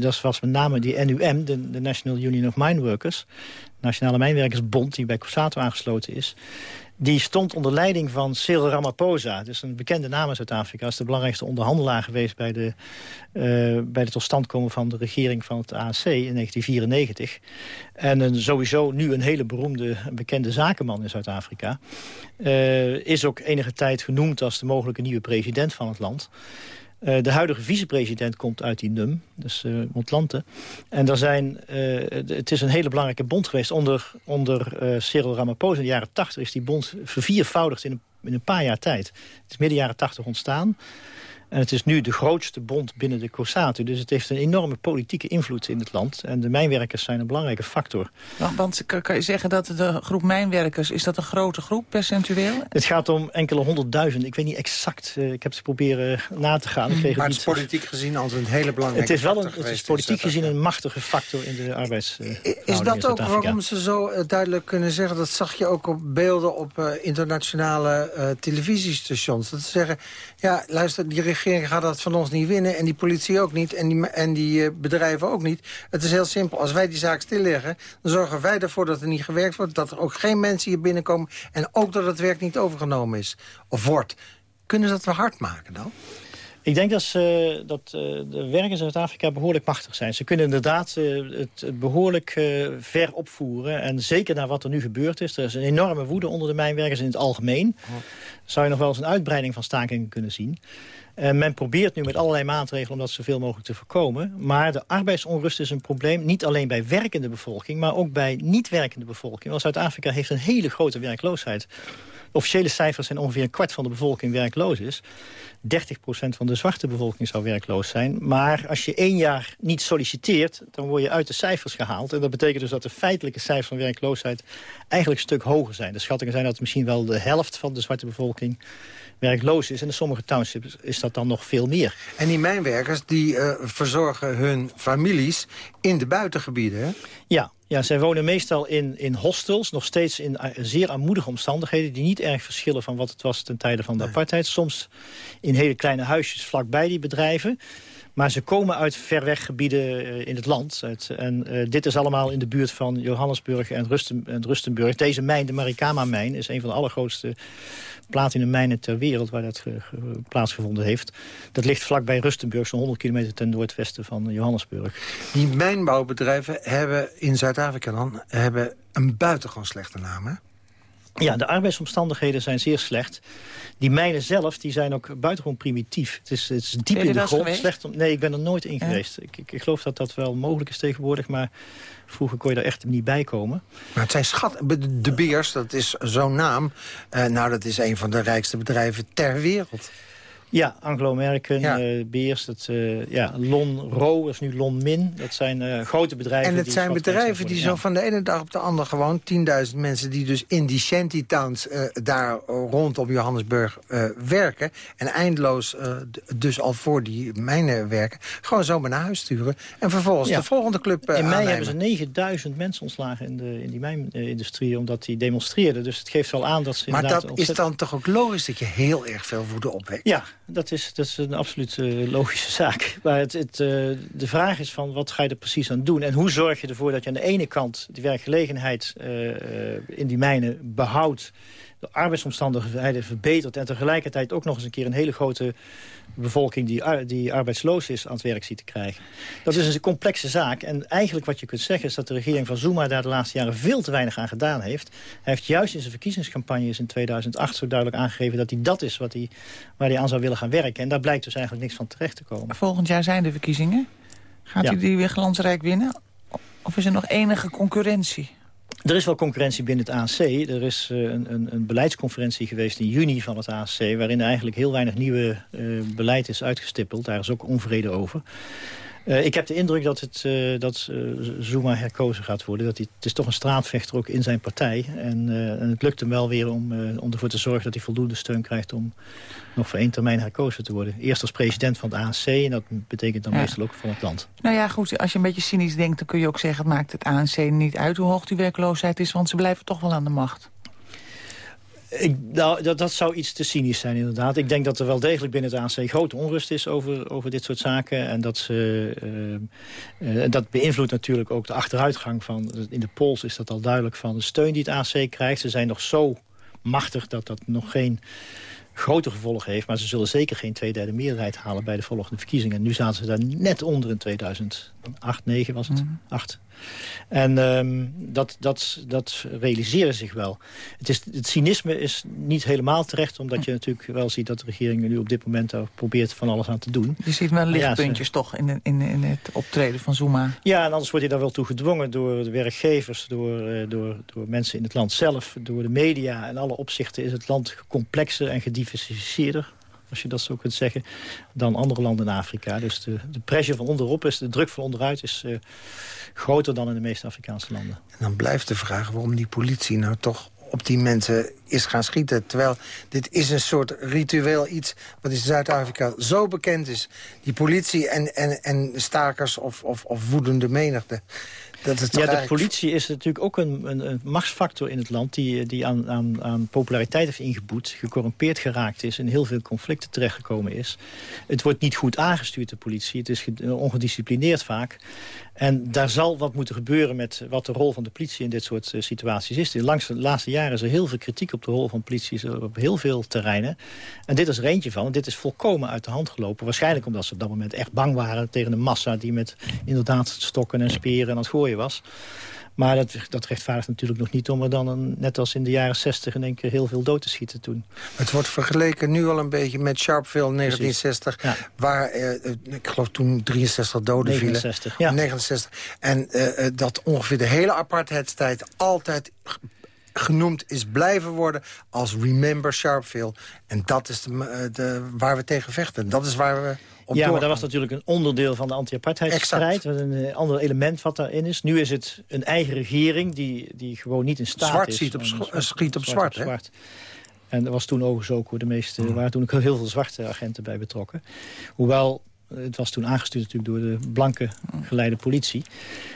dat was met name die NUM, de, de National Union of Mineworkers... Nationale Mijnwerkersbond, die bij Cossato aangesloten is... die stond onder leiding van Cyril Ramaphosa. Dus een bekende naam in Zuid-Afrika. is de belangrijkste onderhandelaar geweest... bij de, uh, bij de totstandkomen van de regering van het ANC in 1994. En een, sowieso nu een hele beroemde en bekende zakenman in Zuid-Afrika. Uh, is ook enige tijd genoemd als de mogelijke nieuwe president van het land. Uh, de huidige vicepresident komt uit die NUM, dus uh. En daar zijn, uh, het is een hele belangrijke bond geweest. Onder, onder Cyril Ramaphosa in de jaren 80 is die bond verviervoudigd in een, in een paar jaar tijd. Het is midden jaren 80 ontstaan. En het is nu de grootste bond binnen de COSATU. Dus het heeft een enorme politieke invloed in het land. En de mijnwerkers zijn een belangrijke factor. Want, want kan, je zeggen dat de groep mijnwerkers... is dat een grote groep, percentueel? Het gaat om enkele honderdduizend. Ik weet niet exact. eh, ik heb het proberen na te gaan. Ik kreeg Maar het het is politiek gezien altijd een hele belangrijke Het is wel een, factor het is politiek gezien een machtige factor in de arbeids. eh, Is dat ook waarom ze zo eh, duidelijk kunnen zeggen... dat zag je ook op beelden op eh, internationale eh, televisiestations. Dat ze zeggen, ja, luister, die regering gaat dat van ons niet winnen... en die politie ook niet en die, en die eh, bedrijven ook niet. Het is heel simpel. Als wij die zaak stilleggen, dan zorgen wij ervoor dat er niet gewerkt wordt... dat er ook geen mensen hier binnenkomen... en ook dat het werk niet overgenomen is of wordt. Kunnen ze dat wel hard maken dan? Ik denk dat, ze, dat eh, de werkers in Zuid-Afrika behoorlijk machtig zijn. Ze kunnen inderdaad eh, het, behoorlijk eh, ver opvoeren. En zeker naar wat er nu gebeurd is. Er is een enorme woede onder de mijnwerkers in het algemeen. Zou je nog wel eens een uitbreiding van stakingen kunnen zien. En men probeert nu met allerlei maatregelen om dat zoveel mogelijk te voorkomen. Maar de arbeidsonrust is een probleem. Niet alleen bij werkende bevolking, maar ook bij niet-werkende bevolking. Want Zuid-Afrika heeft een hele grote werkloosheid. Officiële cijfers zijn ongeveer een kwart van de bevolking werkloos is. 30% van de zwarte bevolking zou werkloos zijn. Maar als je één jaar niet solliciteert, dan word je uit de cijfers gehaald. En dat betekent dus dat de feitelijke cijfers van werkloosheid eigenlijk een stuk hoger zijn. De schattingen zijn dat misschien wel de helft van de zwarte bevolking werkloos is. En in sommige townships is dat dan nog veel meer. En die mijnwerkers die eh, verzorgen hun families in de buitengebieden, hè? Ja, ja zij wonen meestal in, in hostels, nog steeds in eh, zeer armoedige omstandigheden... die niet erg verschillen van wat het was ten tijde van de apartheid. Soms in hele kleine huisjes vlakbij die bedrijven. Maar ze komen uit ver weg gebieden eh, in het land. En eh, dit is allemaal in de buurt van Johannesburg en, Rusten, en Rustenburg. Deze mijn, de Marikama-mijn, is een van de allergrootste platinummijnen ter wereld... waar dat ge- ge- plaatsgevonden heeft. Dat ligt vlakbij Rustenburg, zo'n 100 kilometer ten noordwesten van Johannesburg. Die mijnbouwbedrijven hebben in Zuid-Afrika dan hebben een buitengewoon slechte naam? Ja, de arbeidsomstandigheden zijn zeer slecht. Die mijnen zelf die zijn ook buitengewoon primitief. Het is, het is diep in de grond. Slecht om, nee, ik ben er nooit in Ja. geweest. Ik, ik, ik geloof dat dat wel mogelijk is tegenwoordig, maar vroeger kon je daar echt niet bij komen. Maar het zijn schat... De De Beers, dat is zo'n naam. Eh, nou, dat is een van de rijkste bedrijven ter wereld. Ja, Anglo-American, Ja. eh, Beers, dat, eh, ja, Lon Ro, is nu Lon Min. Dat zijn eh, grote bedrijven. En het die zijn bedrijven die ja. zo van de ene dag op de andere gewoon 10.000 mensen... die dus in die shantytowns daar rondom Johannesburg werken... en eindeloos dus al voor die mijnen werken... gewoon zomaar naar huis sturen en vervolgens Ja. de volgende club In mei aannemen. hebben ze 9000 mensen ontslagen in, de, in die mijnindustrie... omdat die demonstreerden. Dus het geeft wel aan dat ze Maar dat is dan toch ook logisch dat je heel erg veel woede opwekt? Ja, dat is, dat is een absoluut eh, logische zaak. Maar het, het, eh, de vraag is van wat ga je er precies aan doen? En hoe zorg je ervoor dat je aan de ene kant die werkgelegenheid eh, in die mijnen behoudt... de arbeidsomstandigheden verbetert... en tegelijkertijd ook nog eens een keer een hele grote bevolking... die, die arbeidsloos is aan het werk ziet te krijgen. Dat is een complexe zaak. En eigenlijk wat je kunt zeggen is dat de regering van Zuma... daar de laatste jaren veel te weinig aan gedaan heeft. Hij heeft juist in zijn verkiezingscampagnes in 2008 zo duidelijk aangegeven... dat hij dat is wat hij, waar hij aan zou willen gaan werken. En daar blijkt dus eigenlijk niks van terecht te komen. Volgend jaar zijn de verkiezingen. Gaat Ja. u die weer glansrijk winnen? Of is er nog enige concurrentie? Er is wel concurrentie binnen het ANC. Er is eh, een, een, beleidsconferentie geweest in juni van het ANC... waarin eigenlijk heel weinig nieuwe eh, beleid is uitgestippeld. Daar is ook onvrede over. Eh, ik heb de indruk dat, het, eh, dat eh, Zuma herkozen gaat worden. Dat hij, het is toch een straatvechter ook in zijn partij. En, en het lukt hem wel weer om, om ervoor te zorgen dat hij voldoende steun krijgt... om nog voor één termijn herkozen te worden. Eerst als president van het ANC en dat betekent dan Ja. meestal ook van het land. Nou ja, goed, als je een beetje cynisch denkt... dan kun je ook zeggen, het maakt het ANC niet uit hoe hoog die werkloosheid is... want ze blijven toch wel aan de macht. Ik, nou, dat, dat zou iets te cynisch zijn, inderdaad. Ik denk dat er wel degelijk binnen het ANC grote onrust is over, over dit soort zaken. En dat, ze, eh, dat beïnvloedt natuurlijk ook de achteruitgang van... In de polls is dat al duidelijk van de steun die het ANC krijgt. Ze zijn nog zo machtig dat dat nog geen grote gevolgen heeft. Maar ze zullen zeker geen tweederde meerderheid halen bij de volgende verkiezingen. Nu zaten ze daar net onder in 2008, 9 was het, 8. En ehm, dat, dat, dat realiseren zich wel. Het, is, het cynisme is niet helemaal terecht... omdat je natuurlijk wel ziet dat de regering nu op dit moment... daar probeert van alles aan te doen. Je ziet wel ja, lichtpuntjes toch in, de- in, in het optreden van Zuma. Ja, en anders word je daar wel toe gedwongen door de werkgevers... Door, eh, door, door mensen in het land zelf, door de media. In alle opzichten is het land complexer en gediversifieerder als je dat zo kunt zeggen, dan andere landen in Afrika. Dus de, de pressure van onderop is, de druk van onderuit is uh, groter dan in de meeste Afrikaanse landen. En dan blijft de vraag waarom die politie nou toch op die mensen is gaan schieten. Terwijl dit is een soort ritueel iets wat in Zuid-Afrika zo bekend is. Die politie en, en, en stakers of, of, of woedende menigte. Dat is ja, de politie is natuurlijk ook een, een, een, machtsfactor in het land... die, die aan, aan, aan populariteit heeft ingeboet, gecorrumpeerd geraakt is... in heel veel conflicten terechtgekomen is. Het wordt niet goed aangestuurd, de politie. Het is ongedisciplineerd vaak. En daar zal wat moeten gebeuren met wat de rol van de politie in dit soort uh, situaties is. Langs de laatste jaren is er heel veel kritiek op de rol van politie op heel veel terreinen. En dit is er eentje van. Dit is volkomen uit de hand gelopen. Waarschijnlijk omdat ze op dat moment echt bang waren tegen de massa... die met inderdaad stokken en speren aan het gooien was. Maar dat, dat rechtvaardigt natuurlijk nog niet om er dan, een, net als in de jaren 60... in één keer heel veel dood te schieten toen. Het wordt vergeleken nu al een beetje met Sharpeville 1960... waar, eh, ik geloof toen 63 doden 69, vielen. Ja. 69. En uh, dat ongeveer de hele apartheidstijd altijd genoemd is blijven worden als Remember Sharpeville. En dat is de, de, waar we tegen vechten. Dat is waar we ja, maar dat was natuurlijk een onderdeel van de anti-apartheidsstrijd. Een eh, ander element wat daarin is. Nu is het een eigen regering die, die gewoon niet in staat zwart is. Ziet op zwart, schiet op zwart, zwart, zwart. En er was toen overigens ook de meeste, mm. waren toen ook heel veel zwarte agenten bij betrokken. Hoewel het was toen aangestuurd natuurlijk door de blanke geleide politie.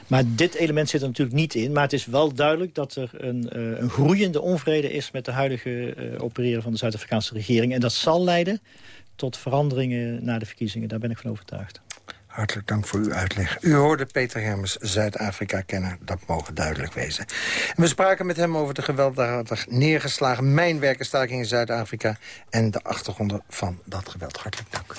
Maar dit element zit er natuurlijk niet in. Maar het is wel duidelijk dat er een, uh, een groeiende onvrede is... met de huidige uh, opereren van de Zuid-Afrikaanse regering. En dat zal leiden tot veranderingen na de verkiezingen. Daar ben ik van overtuigd. Hartelijk dank voor uw uitleg. U hoorde Peter Hermes, Zuid-Afrika-kenner. Dat mogen duidelijk wezen. we spraken met hem over de gewelddadig neergeslagen mijnwerkerstaking in Zuid-Afrika... en de achtergronden van dat geweld. Hartelijk dank.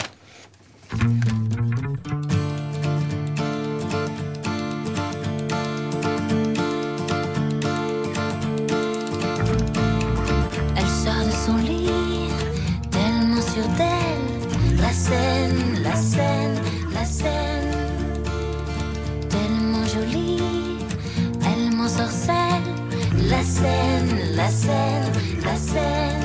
Scène, la scène,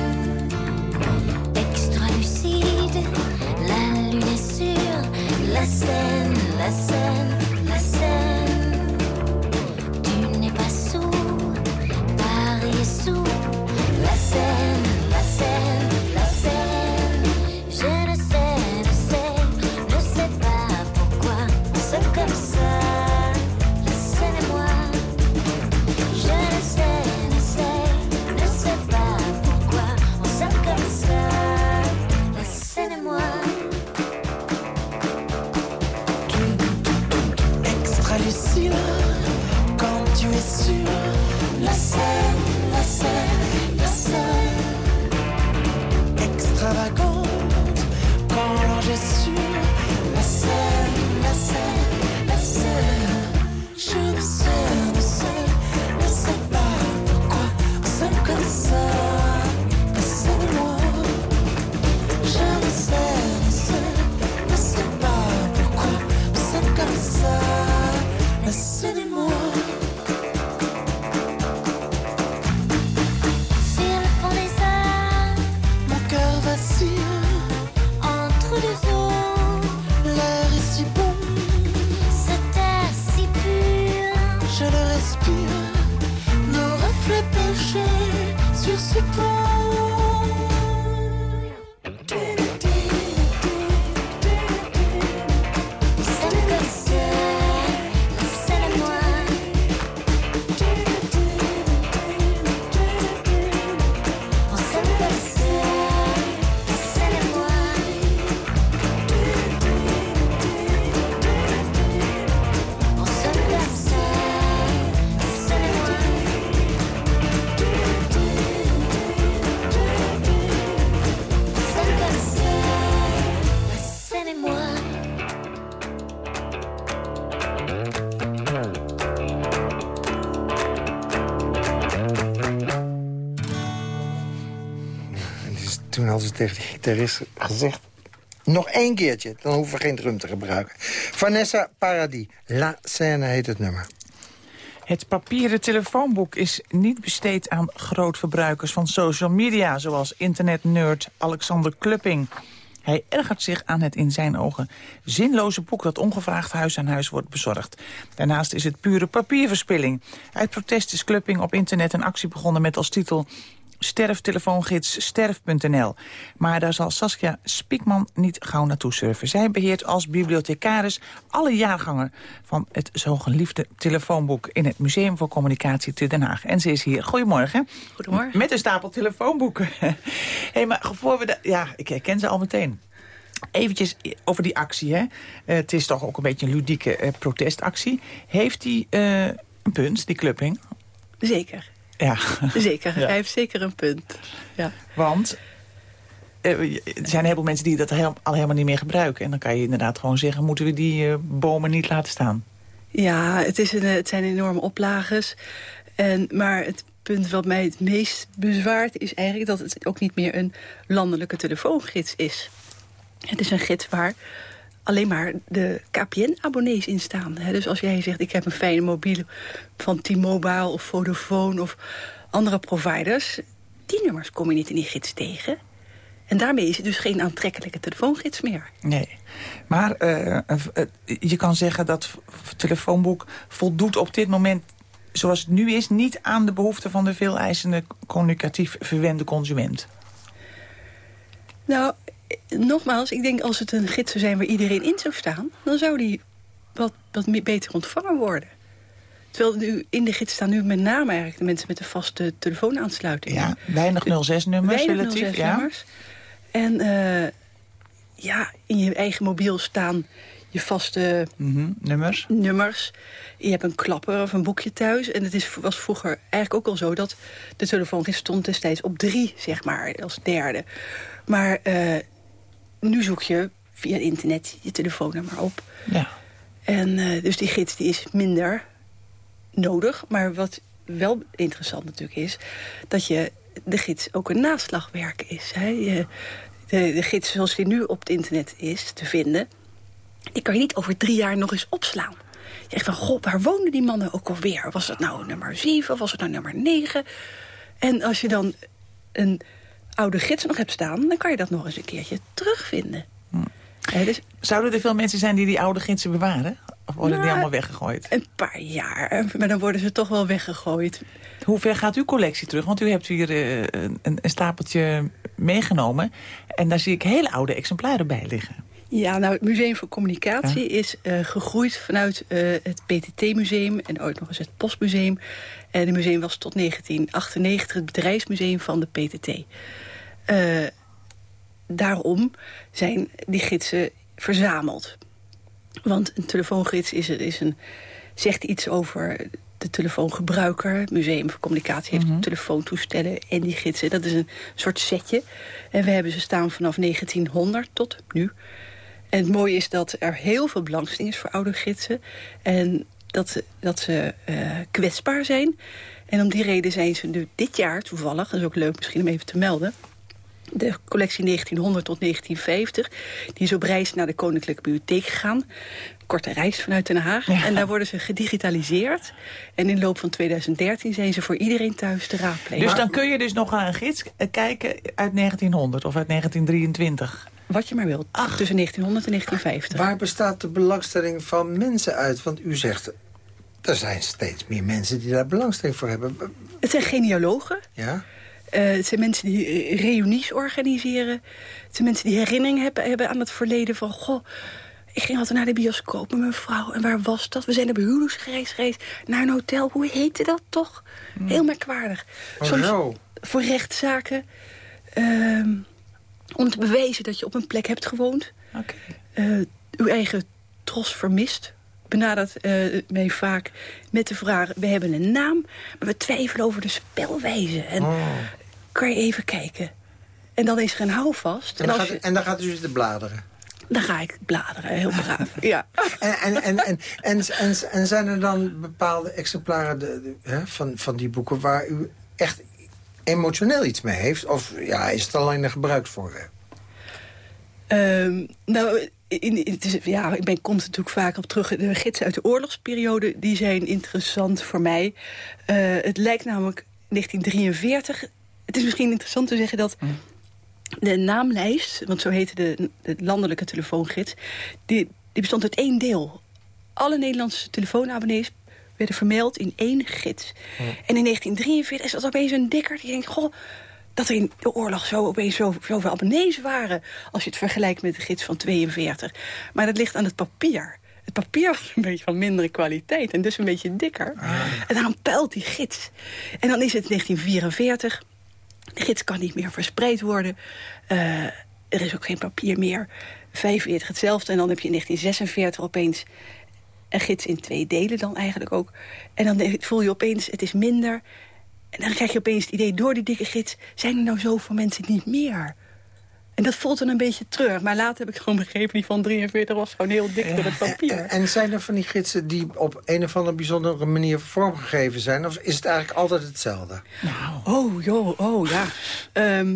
hadden ze gezegd... nog één keertje, dan hoeven we geen drum te gebruiken. Vanessa Paradis, La Scène heet het nummer. Het papieren telefoonboek is niet besteed aan grootverbruikers van social media... zoals internetnerd Alexander Klupping. Hij ergert zich aan het in zijn ogen zinloze boek... dat ongevraagd huis aan huis wordt bezorgd. Daarnaast is het pure papierverspilling. Uit protest is Clupping op internet een actie begonnen met als titel sterftelefoongids sterf.nl. Maar daar zal Saskia Spiekman niet gauw naartoe surfen. Zij beheert als bibliothecaris alle jaargangen van het zogeliefde telefoonboek... in het Museum voor Communicatie te Den Haag. En ze is hier. Goedemorgen. Goedemorgen. Met een stapel telefoonboeken. hey, maar voor we... Ja, ik herken ze al meteen. Eventjes over die actie. Hè. Uh, het is toch ook een beetje een ludieke uh, protestactie. Heeft die uh, een punt, die clubbing? Zeker. Ja. Zeker, ja. hij heeft zeker een punt. Ja. Want uh, er zijn een heleboel mensen die dat heel, al helemaal niet meer gebruiken. En dan kan je inderdaad gewoon zeggen, moeten we die uh, bomen niet laten staan? Ja, het, is een, het zijn enorme oplages. En, maar het punt wat mij het meest bezwaart is eigenlijk dat het ook niet meer een landelijke telefoongids is. Het is een gids waar alleen maar de KPN-abonnees in staan. Dus als jij zegt, ik heb een fijne mobiele van T-Mobile of Vodafone of andere providers... die nummers kom je niet in die gids tegen. En daarmee is het dus geen aantrekkelijke telefoongids meer. Nee, maar uh, je kan zeggen dat telefoonboek voldoet op dit moment zoals het nu is... niet aan de behoeften van de veel eisende communicatief verwende consument. Nou, nogmaals, ik denk als het een gids zou zijn waar iedereen in zou staan... dan zou die wat, wat beter ontvangen worden. Terwijl nu in de gids staan nu met name eigenlijk de mensen met de vaste telefoonaansluiting. Ja, weinig 06-nummers relatief, 06 ja. Nummers. En uh, ja, in je eigen mobiel staan je vaste mm -hmm, nummers. nummers. Je hebt een klapper of een boekje thuis. En het is, was vroeger eigenlijk ook al zo dat de telefoon stond destijds op drie, zeg maar, als derde. Maar uh, nu zoek je via internet je telefoonnummer op. Ja. En uh, dus die gids die is minder nodig. Maar wat wel interessant natuurlijk is... dat je de gids ook een naslagwerk is. Hè? Je, de, de gids zoals die nu op het internet is te vinden... die kan je niet over drie jaar nog eens opslaan. Je zegt van, god, waar woonden die mannen ook alweer? Was het nou nummer 7 of was het nou nummer 9? En als je dan een oude gids nog hebt staan... dan kan je dat nog eens een keertje terugvinden. Hm. Ja, dus... Zouden er veel mensen zijn die die oude gidsen bewaren? Of worden Nou, die allemaal weggegooid? Een paar jaar, maar dan worden ze toch wel weggegooid. Hoe ver gaat uw collectie terug? Want u hebt hier uh, een, een, stapeltje meegenomen. En daar zie ik hele oude exemplaren bij liggen. Ja, nou, het Museum voor Communicatie ja. is uh, gegroeid vanuit uh, het PTT-museum... en ooit nog eens het Postmuseum. En het museum was tot 1998 het bedrijfsmuseum van de PTT. Uh, daarom zijn die gidsen verzameld. Want een telefoongids is, is een, zegt iets over de telefoongebruiker. Het Museum voor Communicatie heeft mm -hmm. telefoontoestellen en die gidsen. Dat is een soort setje. En we hebben ze staan vanaf 1900 tot nu. En het mooie is dat er heel veel belangstelling is voor oude gidsen. En dat ze, dat ze uh, kwetsbaar zijn. En om die reden zijn ze nu dit jaar toevallig... dat is ook leuk misschien om even te melden... de collectie 1900 tot 1950... die is op reis naar de Koninklijke Bibliotheek gegaan. Korte reis vanuit Den Haag. Ja. En daar worden ze gedigitaliseerd. En in de loop van 2013 zijn ze voor iedereen thuis te raadplegen. Dus dan kun je dus nog aan een gids kijken uit 1900 of uit 1923... Wat je maar wilt, Ach. tussen 1900 en 1950. Waar bestaat de belangstelling van mensen uit? Want u zegt, er zijn steeds meer mensen die daar belangstelling voor hebben. Het zijn genealogen. Ja? Uh, het zijn mensen die reunies organiseren. Het zijn mensen die herinnering hebben, hebben aan het verleden van... goh, ik ging altijd naar de bioscoop met mijn vrouw. En waar was dat? We zijn op huwelijksreis geweest. Naar een hotel. Hoe heette dat toch? Hmm. Heel merkwaardig. Oh, Soms zo. voor rechtszaken... Uh, om te bewijzen dat je op een plek hebt gewoond. Okay. Uh, uw eigen tros vermist. Benadert uh, mij vaak met de vraag... we hebben een naam, maar we twijfelen over de spelwijze. En oh. kan je even kijken? En dan is er een houvast. En dan, en gaat, je, en dan gaat u zitten bladeren? Dan ga ik bladeren, heel braaf. ja. En, en, en, en, en, en, en zijn er dan bepaalde exemplaren de, de, hè, van, van die boeken... waar u echt emotioneel iets mee heeft? Of ja, is het alleen een gebruiksvoorwerp? Um, nou, in, ja, ik ben, komt natuurlijk vaak op terug. De gidsen uit de oorlogsperiode die zijn interessant voor mij. Uh, het lijkt namelijk 1943. Het is misschien interessant te zeggen dat... De naamlijst, want zo heette de, de landelijke telefoongids... Die, die bestond uit één deel. Alle Nederlandse telefoonabonnees werden vermeld in één gids. En in 1943 is dat opeens een dikker die denkt... Goh, dat er in de oorlog zo opeens zo, zoveel abonnees waren... als je het vergelijkt met de gids van 42. Maar dat ligt aan het papier. Het papier was een beetje van mindere kwaliteit en dus een beetje dikker. En daarom peilt die gids. En dan is het 1944. De gids kan niet meer verspreid worden. Eh, er is ook geen papier meer. 45 hetzelfde. En dan heb je in 1946 opeens een gids in twee delen dan eigenlijk ook. En dan voel je opeens, het is minder. En dan krijg je opeens het idee, door die dikke gids... zijn er nou zoveel mensen niet meer. En dat voelt dan een beetje terug. Maar later heb ik gewoon begrepen, die van 43 was gewoon heel dik door het papier. En, en zijn er van die gidsen die op een of andere bijzondere manier vormgegeven zijn? Of is het eigenlijk altijd hetzelfde? Nou. Oh, joh, oh ja. Ehm,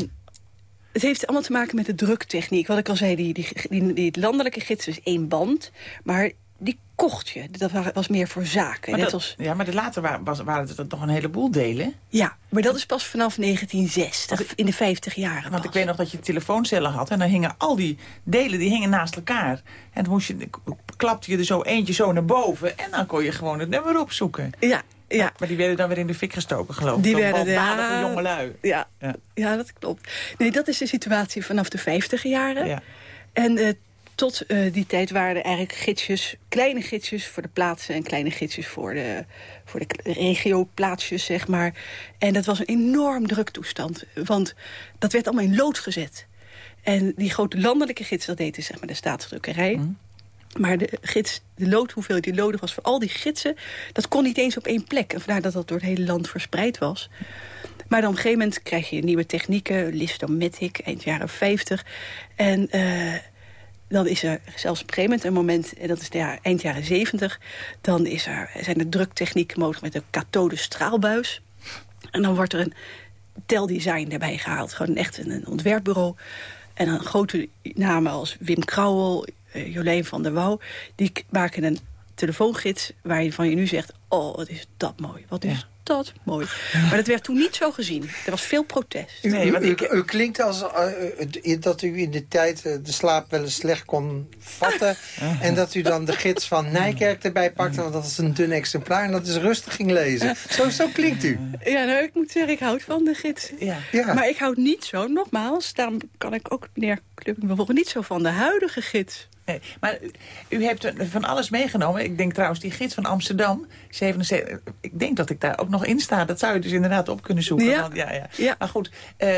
het heeft allemaal te maken met de druktechniek. Wat ik al zei, die, die, die, die landelijke gids is één band. Maar die kocht je. Dat was meer voor zaken. Maar Net dat- als, Ja, maar de later was, waren het toch een heleboel delen? ja, maar dat is pas vanaf 1960, in de 50 jaren Want ik weet nog dat je telefooncellen had en dan hingen al die delen die hingen naast elkaar. En dan moest je, klapte je er zo eentje zo naar boven en dan kon je gewoon het nummer opzoeken. Ja, ja. Maar die werden dan weer in de fik gestoken, geloof ik. Die werden ja, jongelui. Ja, Ja. ja. dat klopt. Nee, dat is de situatie vanaf de 50 jaren. Ja. En eh, tot eh, die tijd waren er eigenlijk gidsjes, kleine gidsjes voor de plaatsen... en kleine gidsjes voor de, voor de regioplaatsjes, zeg maar. En dat was een enorm druktoestand. Want dat werd allemaal in lood gezet. En die grote landelijke gids, dat deed dus, zeg maar de staatsdrukkerij... Maar de gids, de lood, hoeveel die nodig was voor al die gidsen... dat kon niet eens op één plek. En vandaar dat dat door het hele land verspreid was. Maar dan op een gegeven moment krijg je nieuwe technieken. Listomatic, eind jaren 50. En eh, dan is er zelfs op een gegeven moment een moment... en dat is eind jaren 70... dan is er, zijn er druktechnieken mogelijk met een kathode straalbuis. En dan wordt er een teldesign erbij gehaald. Gewoon echt een, ontwerpbureau. En dan grote namen als Wim Krauwel, eh, Jolijn van der Wouw... die maken een telefoongids waarvan je nu zegt... oh, wat is dat mooi, wat is dat mooi. Maar dat werd toen niet zo gezien. Er was veel protest. U, u, u, u klinkt als eh, uh, dat u in de tijd uh, de slaap wel eens slecht kon vatten. en dat u dan de gids van Nijkerk erbij pakte. Want dat is een dun exemplaar. En dat is rustig ging lezen. Zo, zo klinkt u. Ja, nou, ik moet zeggen, ik houd van de gids. Ja. Ja. Maar ik houd niet zo, nogmaals, daarom kan ik ook meneer Klupping bijvoorbeeld niet zo van de huidige gids. Nee, maar u- hebt van alles meegenomen. Ik denk trouwens, die gids van Amsterdam, 77, ik denk dat ik daar ook nog in sta. Dat zou je dus inderdaad op kunnen zoeken. Ja. Want, ja, ja. Ja. Maar goed, eh,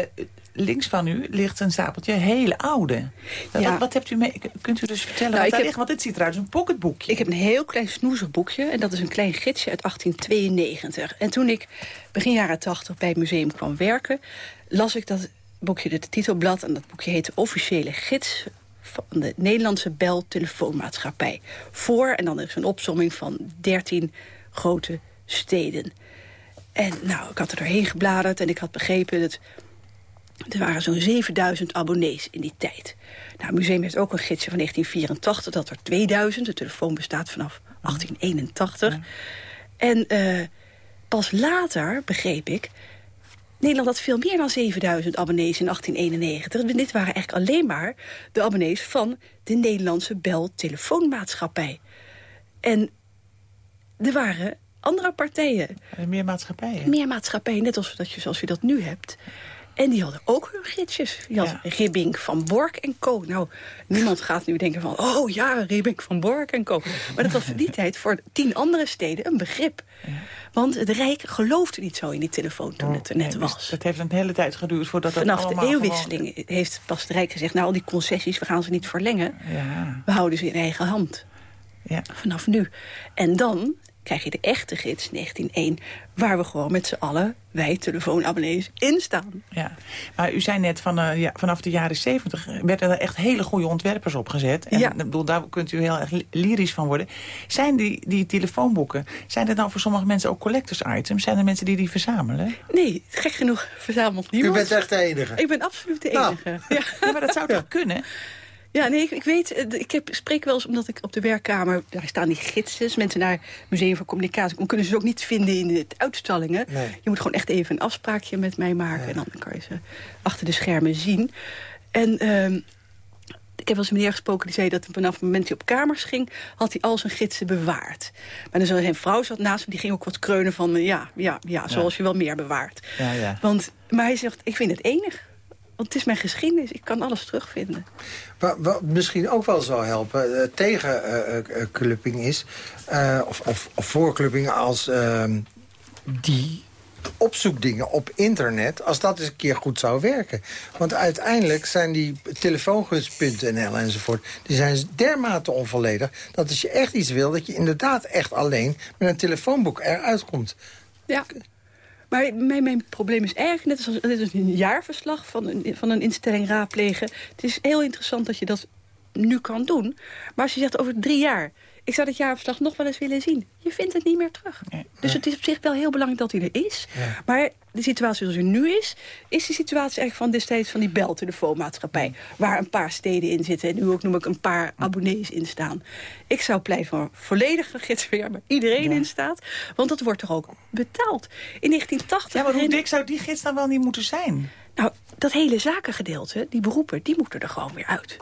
links van u ligt een stapeltje hele oude. Wat, Ja. wat, wat hebt u mee? Kunt u dus vertellen Nou, wat daar heb- ligt? Want dit ziet eruit als een pocketboekje. Ik heb een heel klein snoezig boekje. En dat is een klein gidsje uit 1892. En toen ik begin jaren 80 bij het museum kwam werken... las ik dat boekje, het titelblad. En dat boekje heette Officiële Gids van de Nederlandse Bel Telefoonmaatschappij. Voor, en dan is een opsomming van 13 grote steden. En nou, ik had er doorheen gebladerd en ik had begrepen... dat er waren zo'n 7000 abonnees in die tijd. Nou, het museum heeft ook een gidsje van 1984, dat er 2000. De telefoon bestaat vanaf 1881. En eh, pas later begreep ik... Nederland had veel meer dan 7000 abonnees in 1891. Dit waren eigenlijk alleen maar de abonnees van de Nederlandse Bel Telefoonmaatschappij. En er waren andere partijen En meer maatschappijen. meer maatschappijen, net als dat je, zoals je dat nu hebt. En die hadden ook hun gidsjes. Je had Ja. Ribbing van Bork en Co. Nou, niemand gaat nu denken van... oh ja, Ribbing van Bork en Co. Maar dat was voor die tijd voor tien andere steden een begrip. Want het Rijk geloofde niet zo in die telefoon toen het er net Nee, dus was. dat heeft een hele tijd geduurd voordat dat Vanaf de eeuwwisseling heeft pas het Rijk gezegd... nou, al die concessies, we gaan ze niet verlengen. Ja, We houden ze in eigen hand. ja. Vanaf nu. En dan krijg je de echte gids 1901... waar we gewoon met z'n allen, wij telefoonabonnees, in staan. Ja, maar u zei net van, eh, ja, vanaf de jaren zeventig werden er echt hele goede ontwerpers opgezet. En Ja. ik bedoel, daar kunt u heel erg ly- lyrisch van worden. Zijn die, die telefoonboeken, zijn er nou voor sommige mensen ook collectors items? Zijn er mensen die die verzamelen? Nee, gek genoeg verzamelt U niemand. bent echt de enige. Ik ben absoluut de Nou. enige. Ja. Ja, maar dat zou toch kunnen? Ja, nee, ik, ik weet, eh, ik heb, spreek wel eens omdat ik op de werkkamer... daar staan die gidsen, mensen naar het Museum voor Communicatie... dan kunnen ze ze ook niet vinden in de uitstallingen. Nee. Je moet gewoon echt even een afspraakje met mij maken... en dan kan je ze achter de schermen zien. En ehm, ik heb wel eens een meneer gesproken die zei dat vanaf het moment dat hij op kamers ging... had hij al zijn gidsen bewaard. Maar dan een vrouw zat naast hem, die ging ook wat kreunen van... eh, ja, ja, ja, zoals je wel meer bewaart. Ja, ja. Want, maar hij zegt, ik vind het enig. Want het is mijn geschiedenis, ik kan alles terugvinden. Wat, wat misschien ook wel zou helpen eh, tegen eh, eh, clubbing is... of, of, of voor clubbing als ehm, die opzoekdingen op internet... als dat eens een keer goed zou werken. Want uiteindelijk zijn die telefoongunst.nl enzovoort... die zijn dermate onvolledig dat als je echt iets wil... dat je inderdaad echt alleen met een telefoonboek eruit komt. Ja. Maar mijn, probleem is eigenlijk, net als dit is een jaarverslag van een, van een instelling raadplegen. Het is heel interessant dat je dat nu kan doen. Maar als je zegt over drie jaar, ik zou dat jaarverslag nog wel eens willen zien. Je vindt het niet meer terug. Dus het is op zich wel heel belangrijk dat hij er is. Maar de situatie zoals hij nu is, is de situatie eigenlijk van destijds van die beltelefoonmaatschappij. Waar een paar steden in zitten en nu ook noem ik een paar abonnees in staan. Ik zou pleiten voor een volledige gidsverkeer waar iedereen in staat. Want dat wordt toch ook betaald. In 1980... Ja, maar hoe dik zou die gids dan wel niet moeten zijn? Nou, dat hele zakengedeelte, die beroepen, die moeten er gewoon weer uit.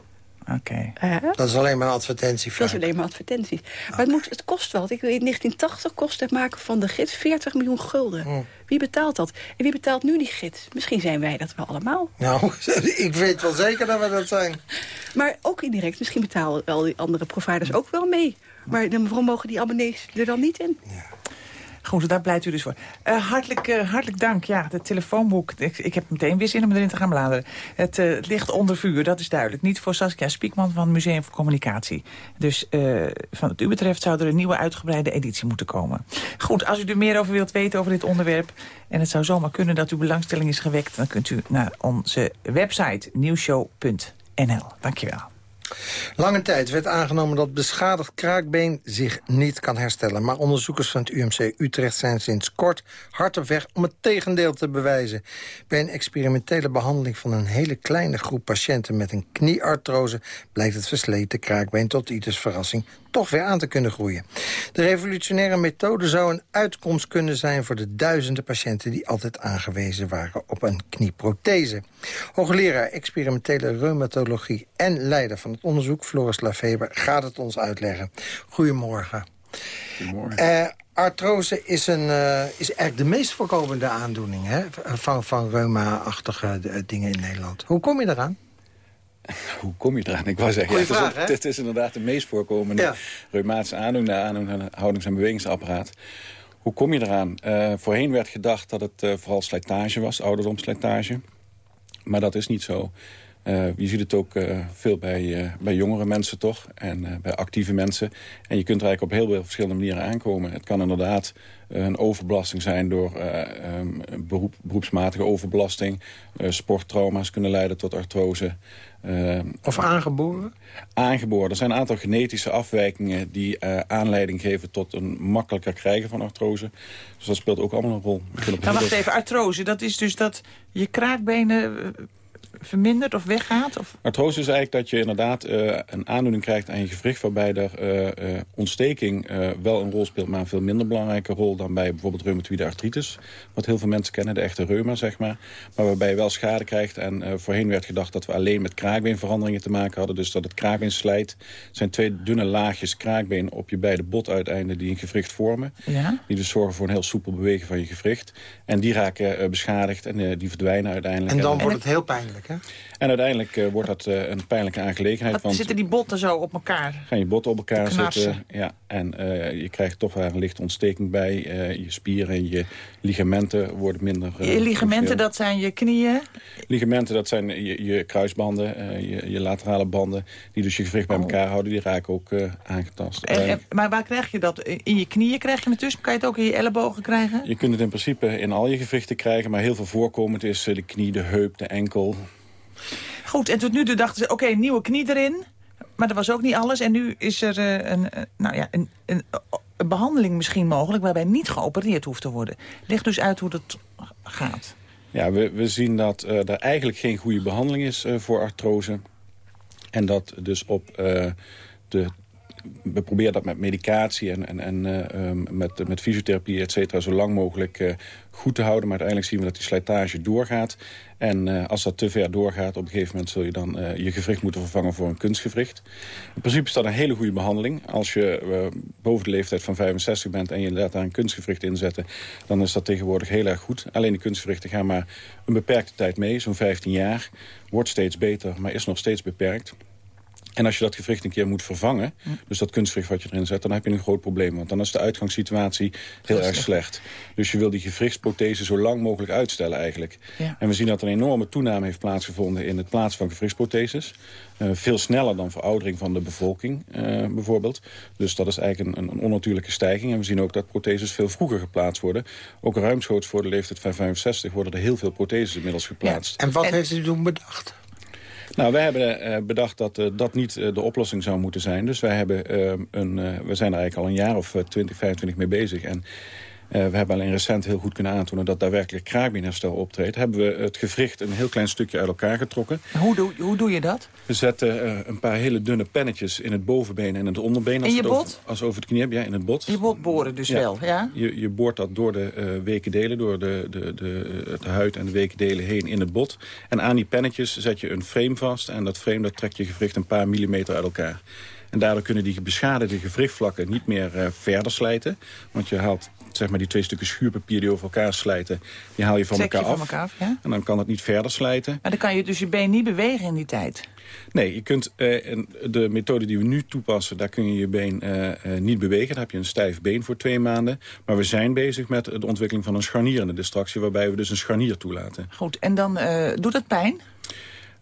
Oké. Dat is alleen maar een advertentie. Dat is alleen maar advertenties. Maar het, moet, het kost wel. Ik weet, in 1980 kostte het maken van de gids 40 miljoen gulden. Wie betaalt dat? En wie betaalt nu die gids? Misschien zijn wij dat wel allemaal. Nou, ik weet wel zeker dat we dat zijn. Maar ook indirect, misschien betalen wel die andere providers ook wel mee. Maar dan, waarom mogen die abonnees er dan niet in? Goed, daar pleit u dus voor. Eh, hartelijk, eh, hartelijk dank. Ja, het telefoonboek. Ik, heb meteen weer zin om erin te gaan bladeren. Het, eh, het ligt onder vuur, dat is duidelijk. Niet voor Saskia Spiekman van het Museum voor Communicatie. Dus van wat u betreft zou er een nieuwe uitgebreide editie moeten komen. Goed, als u er meer over wilt weten over dit onderwerp... en het zou zomaar kunnen dat uw belangstelling is gewekt... dan kunt u naar onze website nieuwshow.nl. Dankjewel. Lange tijd werd aangenomen dat beschadigd kraakbeen zich niet kan herstellen. Maar onderzoekers van het UMC Utrecht zijn sinds kort hard op weg om het tegendeel te bewijzen. Bij een experimentele behandeling van een hele kleine groep patiënten met een knieartrose blijkt het versleten kraakbeen tot ieders verrassing toch weer aan te kunnen groeien. De revolutionaire methode zou een uitkomst kunnen zijn voor de duizenden patiënten die altijd aangewezen waren op een knieprothese. Hoogleraar experimentele reumatologie en leider van het onderzoek, Floris Lafeber, gaat het ons uitleggen. Goedemorgen. Goedemorgen. Artrose is, een, eh, is eigenlijk de meest voorkomende aandoening hè, van, van reuma-achtige eh, dingen in Nederland. Hoe kom je eraan? Hoe kom je eraan? Ik wou zeggen, ja, het, is, vraag, het is inderdaad de meest voorkomende Ja. reumatische aandoening, de aandoening van het houdings- en bewegingsapparaat. Hoe kom je eraan? Eh, voorheen werd gedacht dat het eh, vooral slijtage was, ouderdomslijtage. Maar dat is niet zo. Eh, je ziet het ook eh, veel bij, eh, bij jongere mensen toch. En bij actieve mensen. En je kunt er eigenlijk op heel veel verschillende manieren aankomen. Het kan inderdaad een overbelasting zijn door eh, ehm, beroep, beroepsmatige overbelasting. Sporttrauma's kunnen leiden tot artrose. Of aangeboren? aangeboren. Er zijn een aantal genetische afwijkingen die aanleiding geven tot een makkelijker krijgen van artrose. Dus dat speelt ook allemaal een rol. Op Nou, wacht even. Artrose, dat is dus dat je kraakbenen vermindert of weggaat? Of... Artrose is eigenlijk dat je inderdaad eh, een aandoening krijgt aan je gewricht... waarbij er eh, eh, ontsteking eh, wel een rol speelt... maar een veel minder belangrijke rol dan bij bijvoorbeeld reumatoïde artritis. Wat heel veel mensen kennen, de echte reuma, zeg maar. Maar waarbij je wel schade krijgt. En eh, voorheen werd gedacht dat we alleen met kraakbeenveranderingen te maken hadden. Dus dat het kraakbeen slijt. Het zijn twee dunne laagjes kraakbeen op je beide botuiteinden... die een gewricht vormen. Ja? Die dus zorgen voor een heel soepel bewegen van je gewricht. En die raken eh, beschadigd en eh, die verdwijnen uiteindelijk. En dan wordt het heel pijnlijk, hè? En uiteindelijk eh, wordt dat eh, een pijnlijke aangelegenheid. Want zitten die botten zo op elkaar? gaan je botten op elkaar zitten. Ja, en eh, je krijgt toch wel een lichte ontsteking bij. Je spieren en je ligamenten worden minder... Je ligamenten, dat zijn je knieën. Ligamenten, dat zijn je, je kruisbanden, je, je laterale banden... die dus je gewricht bij elkaar houden. Die raken ook aangetast. En, en- maar waar krijg je dat? In je knieën krijg je het dus? Kan je het ook in je ellebogen krijgen? je kunt het in principe in al je gewrichten krijgen... maar heel veel voorkomend is de knie, de heup, de enkel... Goed, en tot nu toe dachten ze, oké, nieuwe knie erin. Maar dat was ook niet alles. En nu is er eh, een, nou ja, een, een, behandeling misschien mogelijk... waarbij niet geopereerd hoeft te worden. Leg dus uit hoe dat gaat. Ja, we, we zien dat eh, er eigenlijk geen goede behandeling is eh, voor artrose. En dat dus op uh, de we proberen dat met medicatie en, en, en uh, met, met fysiotherapie, et cetera, zo lang mogelijk uh, goed te houden. Maar uiteindelijk zien we dat die slijtage doorgaat. En uh, als dat te ver doorgaat, op een gegeven moment zul je dan je gewricht moeten vervangen voor een kunstgewricht. In principe is dat een hele goede behandeling. Als je boven de leeftijd van 65 bent en je laat daar een kunstgewricht inzetten, dan is dat tegenwoordig heel erg goed. Alleen de kunstgewrichten gaan maar een beperkte tijd mee, zo'n 15 jaar. Wordt steeds beter, maar is nog steeds beperkt. En als je dat gewricht een keer moet vervangen... dus dat kunstgewricht wat je erin zet... dan heb je een groot probleem. Want dan is de uitgangssituatie heel erg slecht. Dus je wil die gewrichtsprothese zo lang mogelijk uitstellen eigenlijk. Ja. En we zien dat er een enorme toename heeft plaatsgevonden... in het plaatsen van gewrichtsprotheses. Uh, veel sneller dan veroudering van de bevolking uh, bijvoorbeeld. Dus dat is eigenlijk een, een, onnatuurlijke stijging. En we zien ook dat protheses veel vroeger geplaatst worden. Ook ruimschoots voor de leeftijd van 65 worden er heel veel protheses inmiddels geplaatst. Ja. En wat heeft u toen bedacht? Nou, wij hebben uh, bedacht dat uh, dat niet uh, de oplossing zou moeten zijn. Dus wij hebben, een, we zijn er eigenlijk al een jaar of 20, 25 mee bezig. En uh, we hebben alleen recent heel goed kunnen aantonen dat daadwerkelijk kraakbeenherstel optreedt. Hebben we het gewricht een heel klein stukje uit elkaar getrokken. Hoe doe, hoe doe je dat? We zetten uh, een paar hele dunne pennetjes in het bovenbeen en het onderbeen. Als in je bot? Over, als over het knie hebt, ja, in het bot. Je bot boren dus ja. wel, ja? Je, je boort dat door de uh, wekendelen, door de, de, de, de huid en de wekendelen heen in het bot. En aan die pennetjes zet je een frame vast en dat frame dat trekt je gewricht een paar millimeter uit elkaar. En daardoor kunnen die beschadigde gewrichtvlakken niet meer uh, verder slijten. Want je haalt zeg maar die twee stukken schuurpapier die over elkaar slijten... die haal je van Trek elkaar je af. van elkaar af ja? En dan kan het niet verder slijten. Maar dan kan je dus je been niet bewegen in die tijd? Nee, je kunt, uh, de methode die we nu toepassen... daar kun je je been uh, uh, niet bewegen. Dan heb je een stijf been voor twee maanden. Maar we zijn bezig met de ontwikkeling van een scharnierende distractie... waarbij we dus een scharnier toelaten. Goed, en dan doet dat pijn?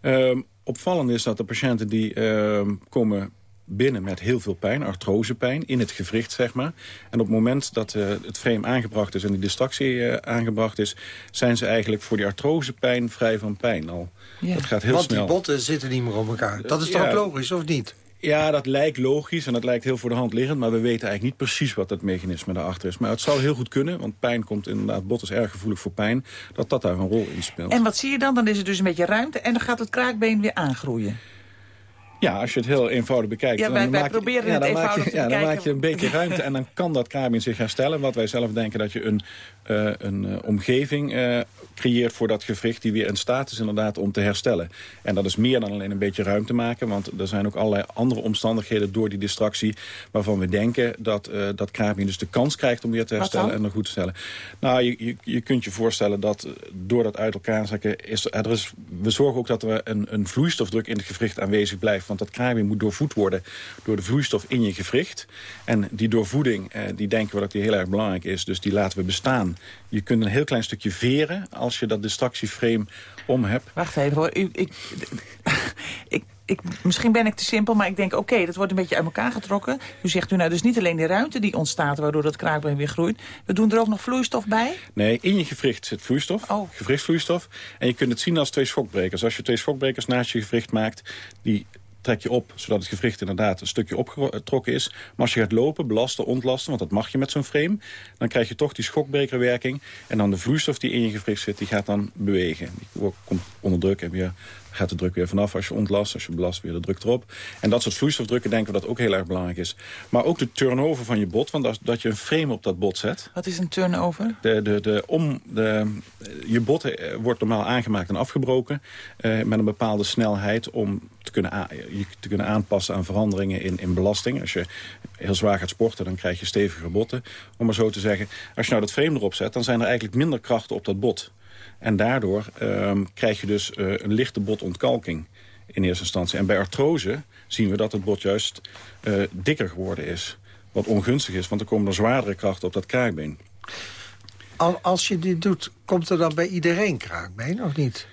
Uh, opvallend is dat de patiënten die ehm, komen binnen met heel veel pijn, artrosepijn, in het gewricht zeg maar. En op het moment dat uh, het frame aangebracht is en die distractie uh, aangebracht is... zijn ze eigenlijk voor die artrosepijn vrij van pijn al. Ja. Dat gaat heel Want snel. Want die botten zitten niet meer op elkaar. Dat is toch ja. logisch, of niet? Ja, dat lijkt logisch en dat lijkt heel voor de hand liggend... maar we weten eigenlijk niet precies wat het mechanisme daarachter is. Maar het zou heel goed kunnen, want pijn komt inderdaad... bot is erg gevoelig voor pijn, dat dat daar een rol in speelt. En wat zie je dan? Dan is er dus een beetje ruimte en dan gaat het kraakbeen weer aangroeien. Ja, als je het heel eenvoudig bekijkt... Ja, wij, dan wij maak je, proberen ja, het dan maak eenvoudig je, te ja, dan maak je een beetje ruimte en dan kan dat kraakbeen zich herstellen. Wat wij zelf denken dat je een, uh, een uh, omgeving uh, creëert voor dat gewricht... die weer in staat is inderdaad om te herstellen. En dat is meer dan alleen een beetje ruimte maken... want er zijn ook allerlei andere omstandigheden door die distractie... waarvan we denken dat dat kraakbeen dus de kans krijgt om weer te herstellen... en er goed te stellen. Nou, je, je, je kunt je voorstellen dat door dat uit elkaar zakken... Is, er is, we zorgen ook dat er een, een vloeistofdruk in het gewricht aanwezig blijft... want dat kraakbeen moet doorvoed worden door de vloeistof in je gewricht. En die doorvoeding, eh, die denken we dat die heel erg belangrijk is. Dus die laten we bestaan. Je kunt een heel klein stukje veren als je dat distractieframe om hebt. Wacht even hoor. Ik, ik, ik, misschien ben ik te simpel, maar ik denk, oké, okay, dat wordt een beetje uit elkaar getrokken. U zegt u nou dus niet alleen de ruimte die ontstaat... waardoor dat kraakbeen weer groeit. We doen er ook nog vloeistof bij? Nee, in je gewricht zit vloeistof, oh. gewrichtsvloeistof. En je kunt het zien als twee schokbrekers. Als je twee schokbrekers naast je gewricht maakt... die trek je op, zodat het gewricht inderdaad een stukje opgetrokken is. Maar als je gaat lopen, belasten, ontlasten, want dat mag je met zo'n frame... dan krijg je toch die schokbrekerwerking. En dan de vloeistof die in je gewricht zit, die gaat dan bewegen. Die komt onder druk en weer gaat de druk weer vanaf als je ontlast. Als je belast, weer de druk erop. En dat soort vloeistofdrukken denken we dat ook heel erg belangrijk is. Maar ook de turnover van je bot, want dat, dat je een frame op dat bot zet. Wat is een turnover? De, de, de, om de, je bot wordt normaal aangemaakt en afgebroken... Uh, met een bepaalde snelheid om te kunnen, je te kunnen aanpassen aan veranderingen in, in belasting. Als je heel zwaar gaat sporten, dan krijg je stevige botten. Om maar zo te zeggen. Als je nou dat frame erop zet, dan zijn er eigenlijk minder krachten op dat bot. En daardoor um, krijg je dus uh, een lichte botontkalking in eerste instantie. En bij artrose zien we dat het bot juist uh, dikker geworden is. Wat ongunstig is, want er komen er zwaardere krachten op dat kraakbeen. Als je dit doet, komt er dan bij iedereen kraakbeen of niet?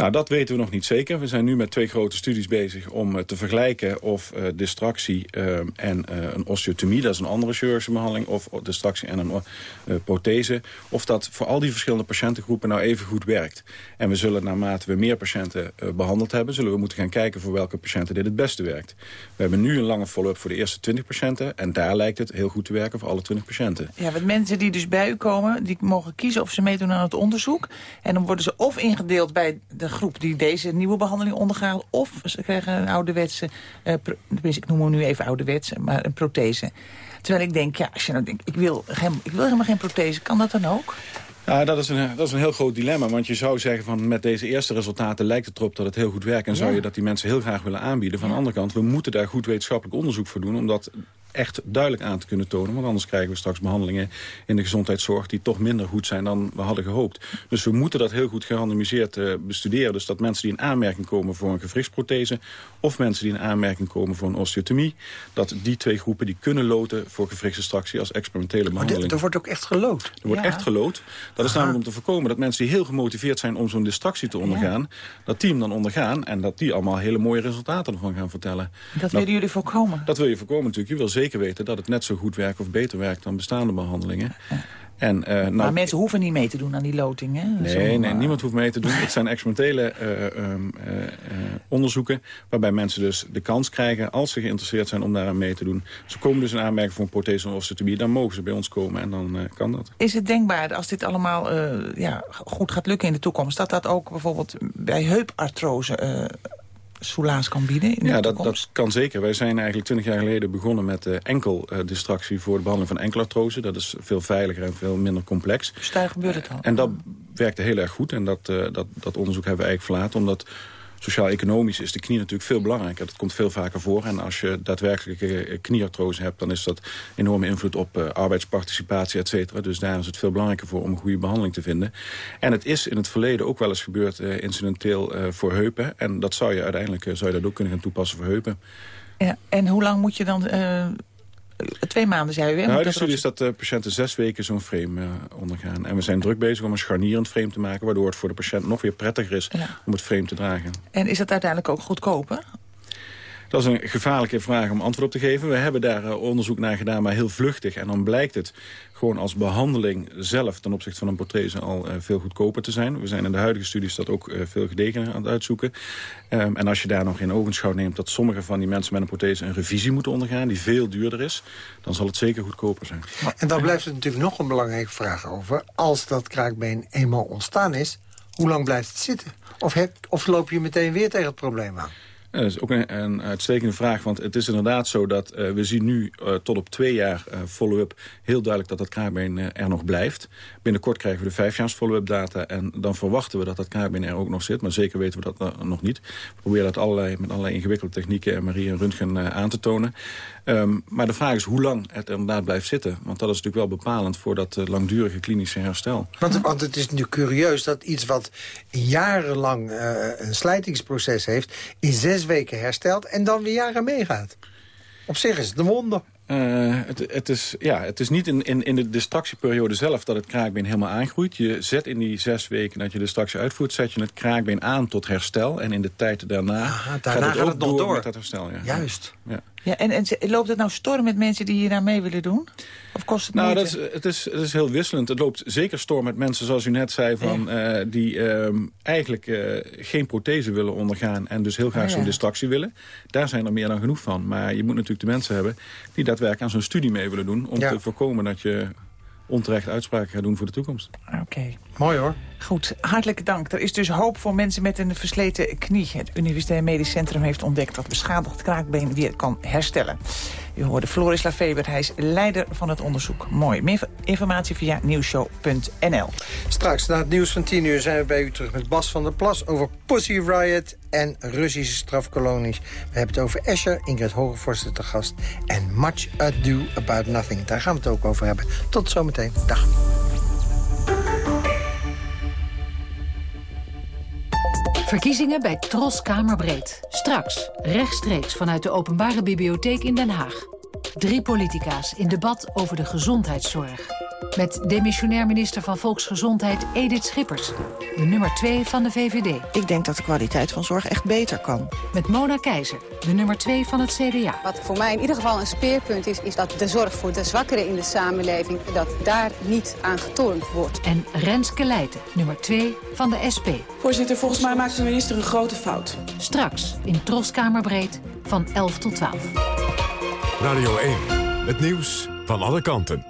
Nou, dat weten we nog niet zeker. We zijn nu met twee grote studies bezig om uh, te vergelijken of uh, distractie uh, en een osteotomie, dat is een andere chirurgische behandeling, of distractie en een prothese, of dat voor al die verschillende patiëntengroepen nou even goed werkt. En we zullen naarmate we meer patiënten behandeld hebben, zullen we moeten gaan kijken voor welke patiënten dit het beste werkt. We hebben nu een lange follow-up voor de eerste 20 patiënten en daar lijkt het heel goed te werken voor alle 20 patiënten. Ja, want mensen die dus bij u komen, die mogen kiezen of ze meedoen aan het onderzoek. En dan worden ze of ingedeeld bij de groep die deze nieuwe behandeling ondergaat... of ze krijgen een ouderwetse, uh, ik noem hem nu even ouderwetse, maar een prothese. Terwijl ik denk, ja, als je nou denkt, ik wil, ik wil helemaal geen prothese, kan dat dan ook? Ja, dat is, een, dat is een heel groot dilemma. Want je zou zeggen van met deze eerste resultaten lijkt het erop dat het heel goed werkt. En zou je dat die mensen heel graag willen aanbieden. Van de andere kant, we moeten daar goed wetenschappelijk onderzoek voor doen. Omdat echt duidelijk aan te kunnen tonen. Want anders krijgen we straks behandelingen in de gezondheidszorg... die toch minder goed zijn dan we hadden gehoopt. Dus we moeten dat heel goed gerandomiseerd uh, bestuderen. Dus dat mensen die in aanmerking komen voor een gewrichtsprothese... of mensen die in aanmerking komen voor een osteotomie... dat die twee groepen die kunnen loten voor gewrichtsextractie... als experimentele behandeling. Oh, er wordt ook echt gelood? Er wordt echt gelood. Dat is namelijk om te voorkomen dat mensen die heel gemotiveerd zijn... om zo'n distractie te ondergaan, dat die hem dan ondergaan... en dat die allemaal hele mooie resultaten ervan gaan vertellen. Dat nou, willen jullie voorkomen? Dat wil je voorkomen natuurlijk. Je wil zeker weten dat het net zo goed werkt of beter werkt dan bestaande behandelingen. En, uh, nou, maar mensen hoeven niet mee te doen aan die loting, hè? Nee, nee niemand hoeft mee te doen. Het zijn experimentele uh, uh, onderzoeken... waarbij mensen dus de kans krijgen, als ze geïnteresseerd zijn om daaraan mee te doen. Ze komen dus in aanmerking voor een prothese of osteotomie... dan mogen ze bij ons komen en dan kan dat. Is het denkbaar, als dit allemaal ja, goed gaat lukken in de toekomst... dat dat ook bijvoorbeeld bij heupartrose soelaas kan bieden in ja, dat, dat, kan zeker. Wij zijn eigenlijk twintig jaar geleden begonnen met uh, enkel uh, distractie voor de behandeling van enkelartrose. Dat is veel veiliger en veel minder complex. Dus daar gebeurt het al. En dat werkte heel erg goed en dat, uh, dat, dat onderzoek hebben we eigenlijk verlaten. Omdat sociaal-economisch is de knie natuurlijk veel belangrijker. Dat komt veel vaker voor. En als je daadwerkelijk eh, knieartrose hebt... dan is dat enorme invloed op uh, arbeidsparticipatie, et cetera. Dus daar is het veel belangrijker voor om een goede behandeling te vinden. En het is in het verleden ook wel eens gebeurd uh, incidenteel voor heupen. En dat zou je uiteindelijk zou je dat ook kunnen gaan toepassen voor heupen. Ja, en hoe lang moet je dan twee maanden, zei u. Hè? Nou, de studie is dat de patiënten zes weken zo'n frame uh, ondergaan. En we zijn druk bezig om een scharnierend frame te maken... waardoor het voor de patiënt nog weer prettiger is om het frame te dragen. En is dat uiteindelijk ook goedkoper? Dat is een gevaarlijke vraag om antwoord op te geven. We hebben daar uh, onderzoek naar gedaan, maar heel vluchtig. En dan blijkt het gewoon als behandeling zelf ten opzichte van een prothese al uh, veel goedkoper te zijn. We zijn in de huidige studies dat ook uh, veel gedegener aan het uitzoeken. Um, en als je daar nog in ogenschouw neemt dat sommige van die mensen met een prothese een revisie moeten ondergaan, die veel duurder is, dan zal het zeker goedkoper zijn. En dan blijft het natuurlijk nog een belangrijke vraag over. Als dat kraakbeen eenmaal ontstaan is, hoe lang blijft het zitten? Of, of loop je meteen weer tegen het probleem aan? Dat is ook een, een, uitstekende vraag, want het is inderdaad zo dat uh, we zien nu uh, tot op twee jaar follow-up heel duidelijk dat dat kraakbeen er nog blijft. Binnenkort krijgen we de vijfjaars follow-up data en dan verwachten we dat dat kraakbeen er ook nog zit, maar zeker weten we dat nog niet. We proberen dat allerlei, met allerlei ingewikkelde technieken en Marie en Röntgen aan te tonen. Um, maar de vraag is hoe lang het inderdaad blijft zitten, want dat is natuurlijk wel bepalend voor dat langdurige klinische herstel. Want, want het is nu curieus dat iets wat jarenlang een slijtingsproces heeft, in zes weken herstelt en dan weer jaren meegaat. Op zich is het een wonder. Uh, het, het, is, ja, het is niet in, in, in de distractieperiode zelf dat het kraakbeen helemaal aangroeit. Je zet in die zes weken dat je de distractie uitvoert... zet je het kraakbeen aan tot herstel. En in de tijd daarna, daarna gaat het, ook nog door, door met dat herstel. Ja. Juist. Ja. Ja, en, en loopt het nou storm met mensen die hier naar mee willen doen? Of kost het nou, dat is, het, is, het is heel wisselend. Het loopt zeker storm met mensen, zoals u net zei... Van, ja. uh, die uh, eigenlijk uh, geen prothese willen ondergaan... en dus heel graag oh, zo'n ja. distractie willen. Daar zijn er meer dan genoeg van. Maar je moet natuurlijk de mensen hebben... die daadwerkelijk aan zo'n studie mee willen doen... om ja. te voorkomen dat je onterecht uitspraken gaat doen voor de toekomst. Oké. Okay. Mooi hoor. Goed, hartelijk dank. Er is dus hoop voor mensen met een versleten knie. Het Universitair Medisch Centrum heeft ontdekt dat beschadigd kraakbeen weer kan herstellen. U hoorde Floris Lafeber, hij is leider van het onderzoek. Mooi. Meer informatie via nieuwshow.nl. Straks na het nieuws van 10 uur zijn we bij u terug met Bas van der Plas... over Pussy Riot en Russische strafkolonies. We hebben het over Escher, Ingrid Hogevorst te gast... en Much Ado About Nothing. Daar gaan we het ook over hebben. Tot zometeen. Dag. Verkiezingen bij Tros Kamerbreed. Straks, rechtstreeks vanuit de Openbare Bibliotheek in Den Haag. Drie politica's in debat over de gezondheidszorg. Met demissionair minister van Volksgezondheid Edith Schippers. De nummer 2 van de VVD. Ik denk dat de kwaliteit van zorg echt beter kan. Met Mona Keizer, de nummer 2 van het CDA. Wat voor mij in ieder geval een speerpunt is... is dat de zorg voor de zwakkeren in de samenleving... dat daar niet aan getornd wordt. En Renske Leijten, nummer 2 van de SP. Voorzitter, volgens mij maakt de minister een grote fout. Straks in Troskamerbreed van 11 tot 12. Radio 1, het nieuws van alle kanten.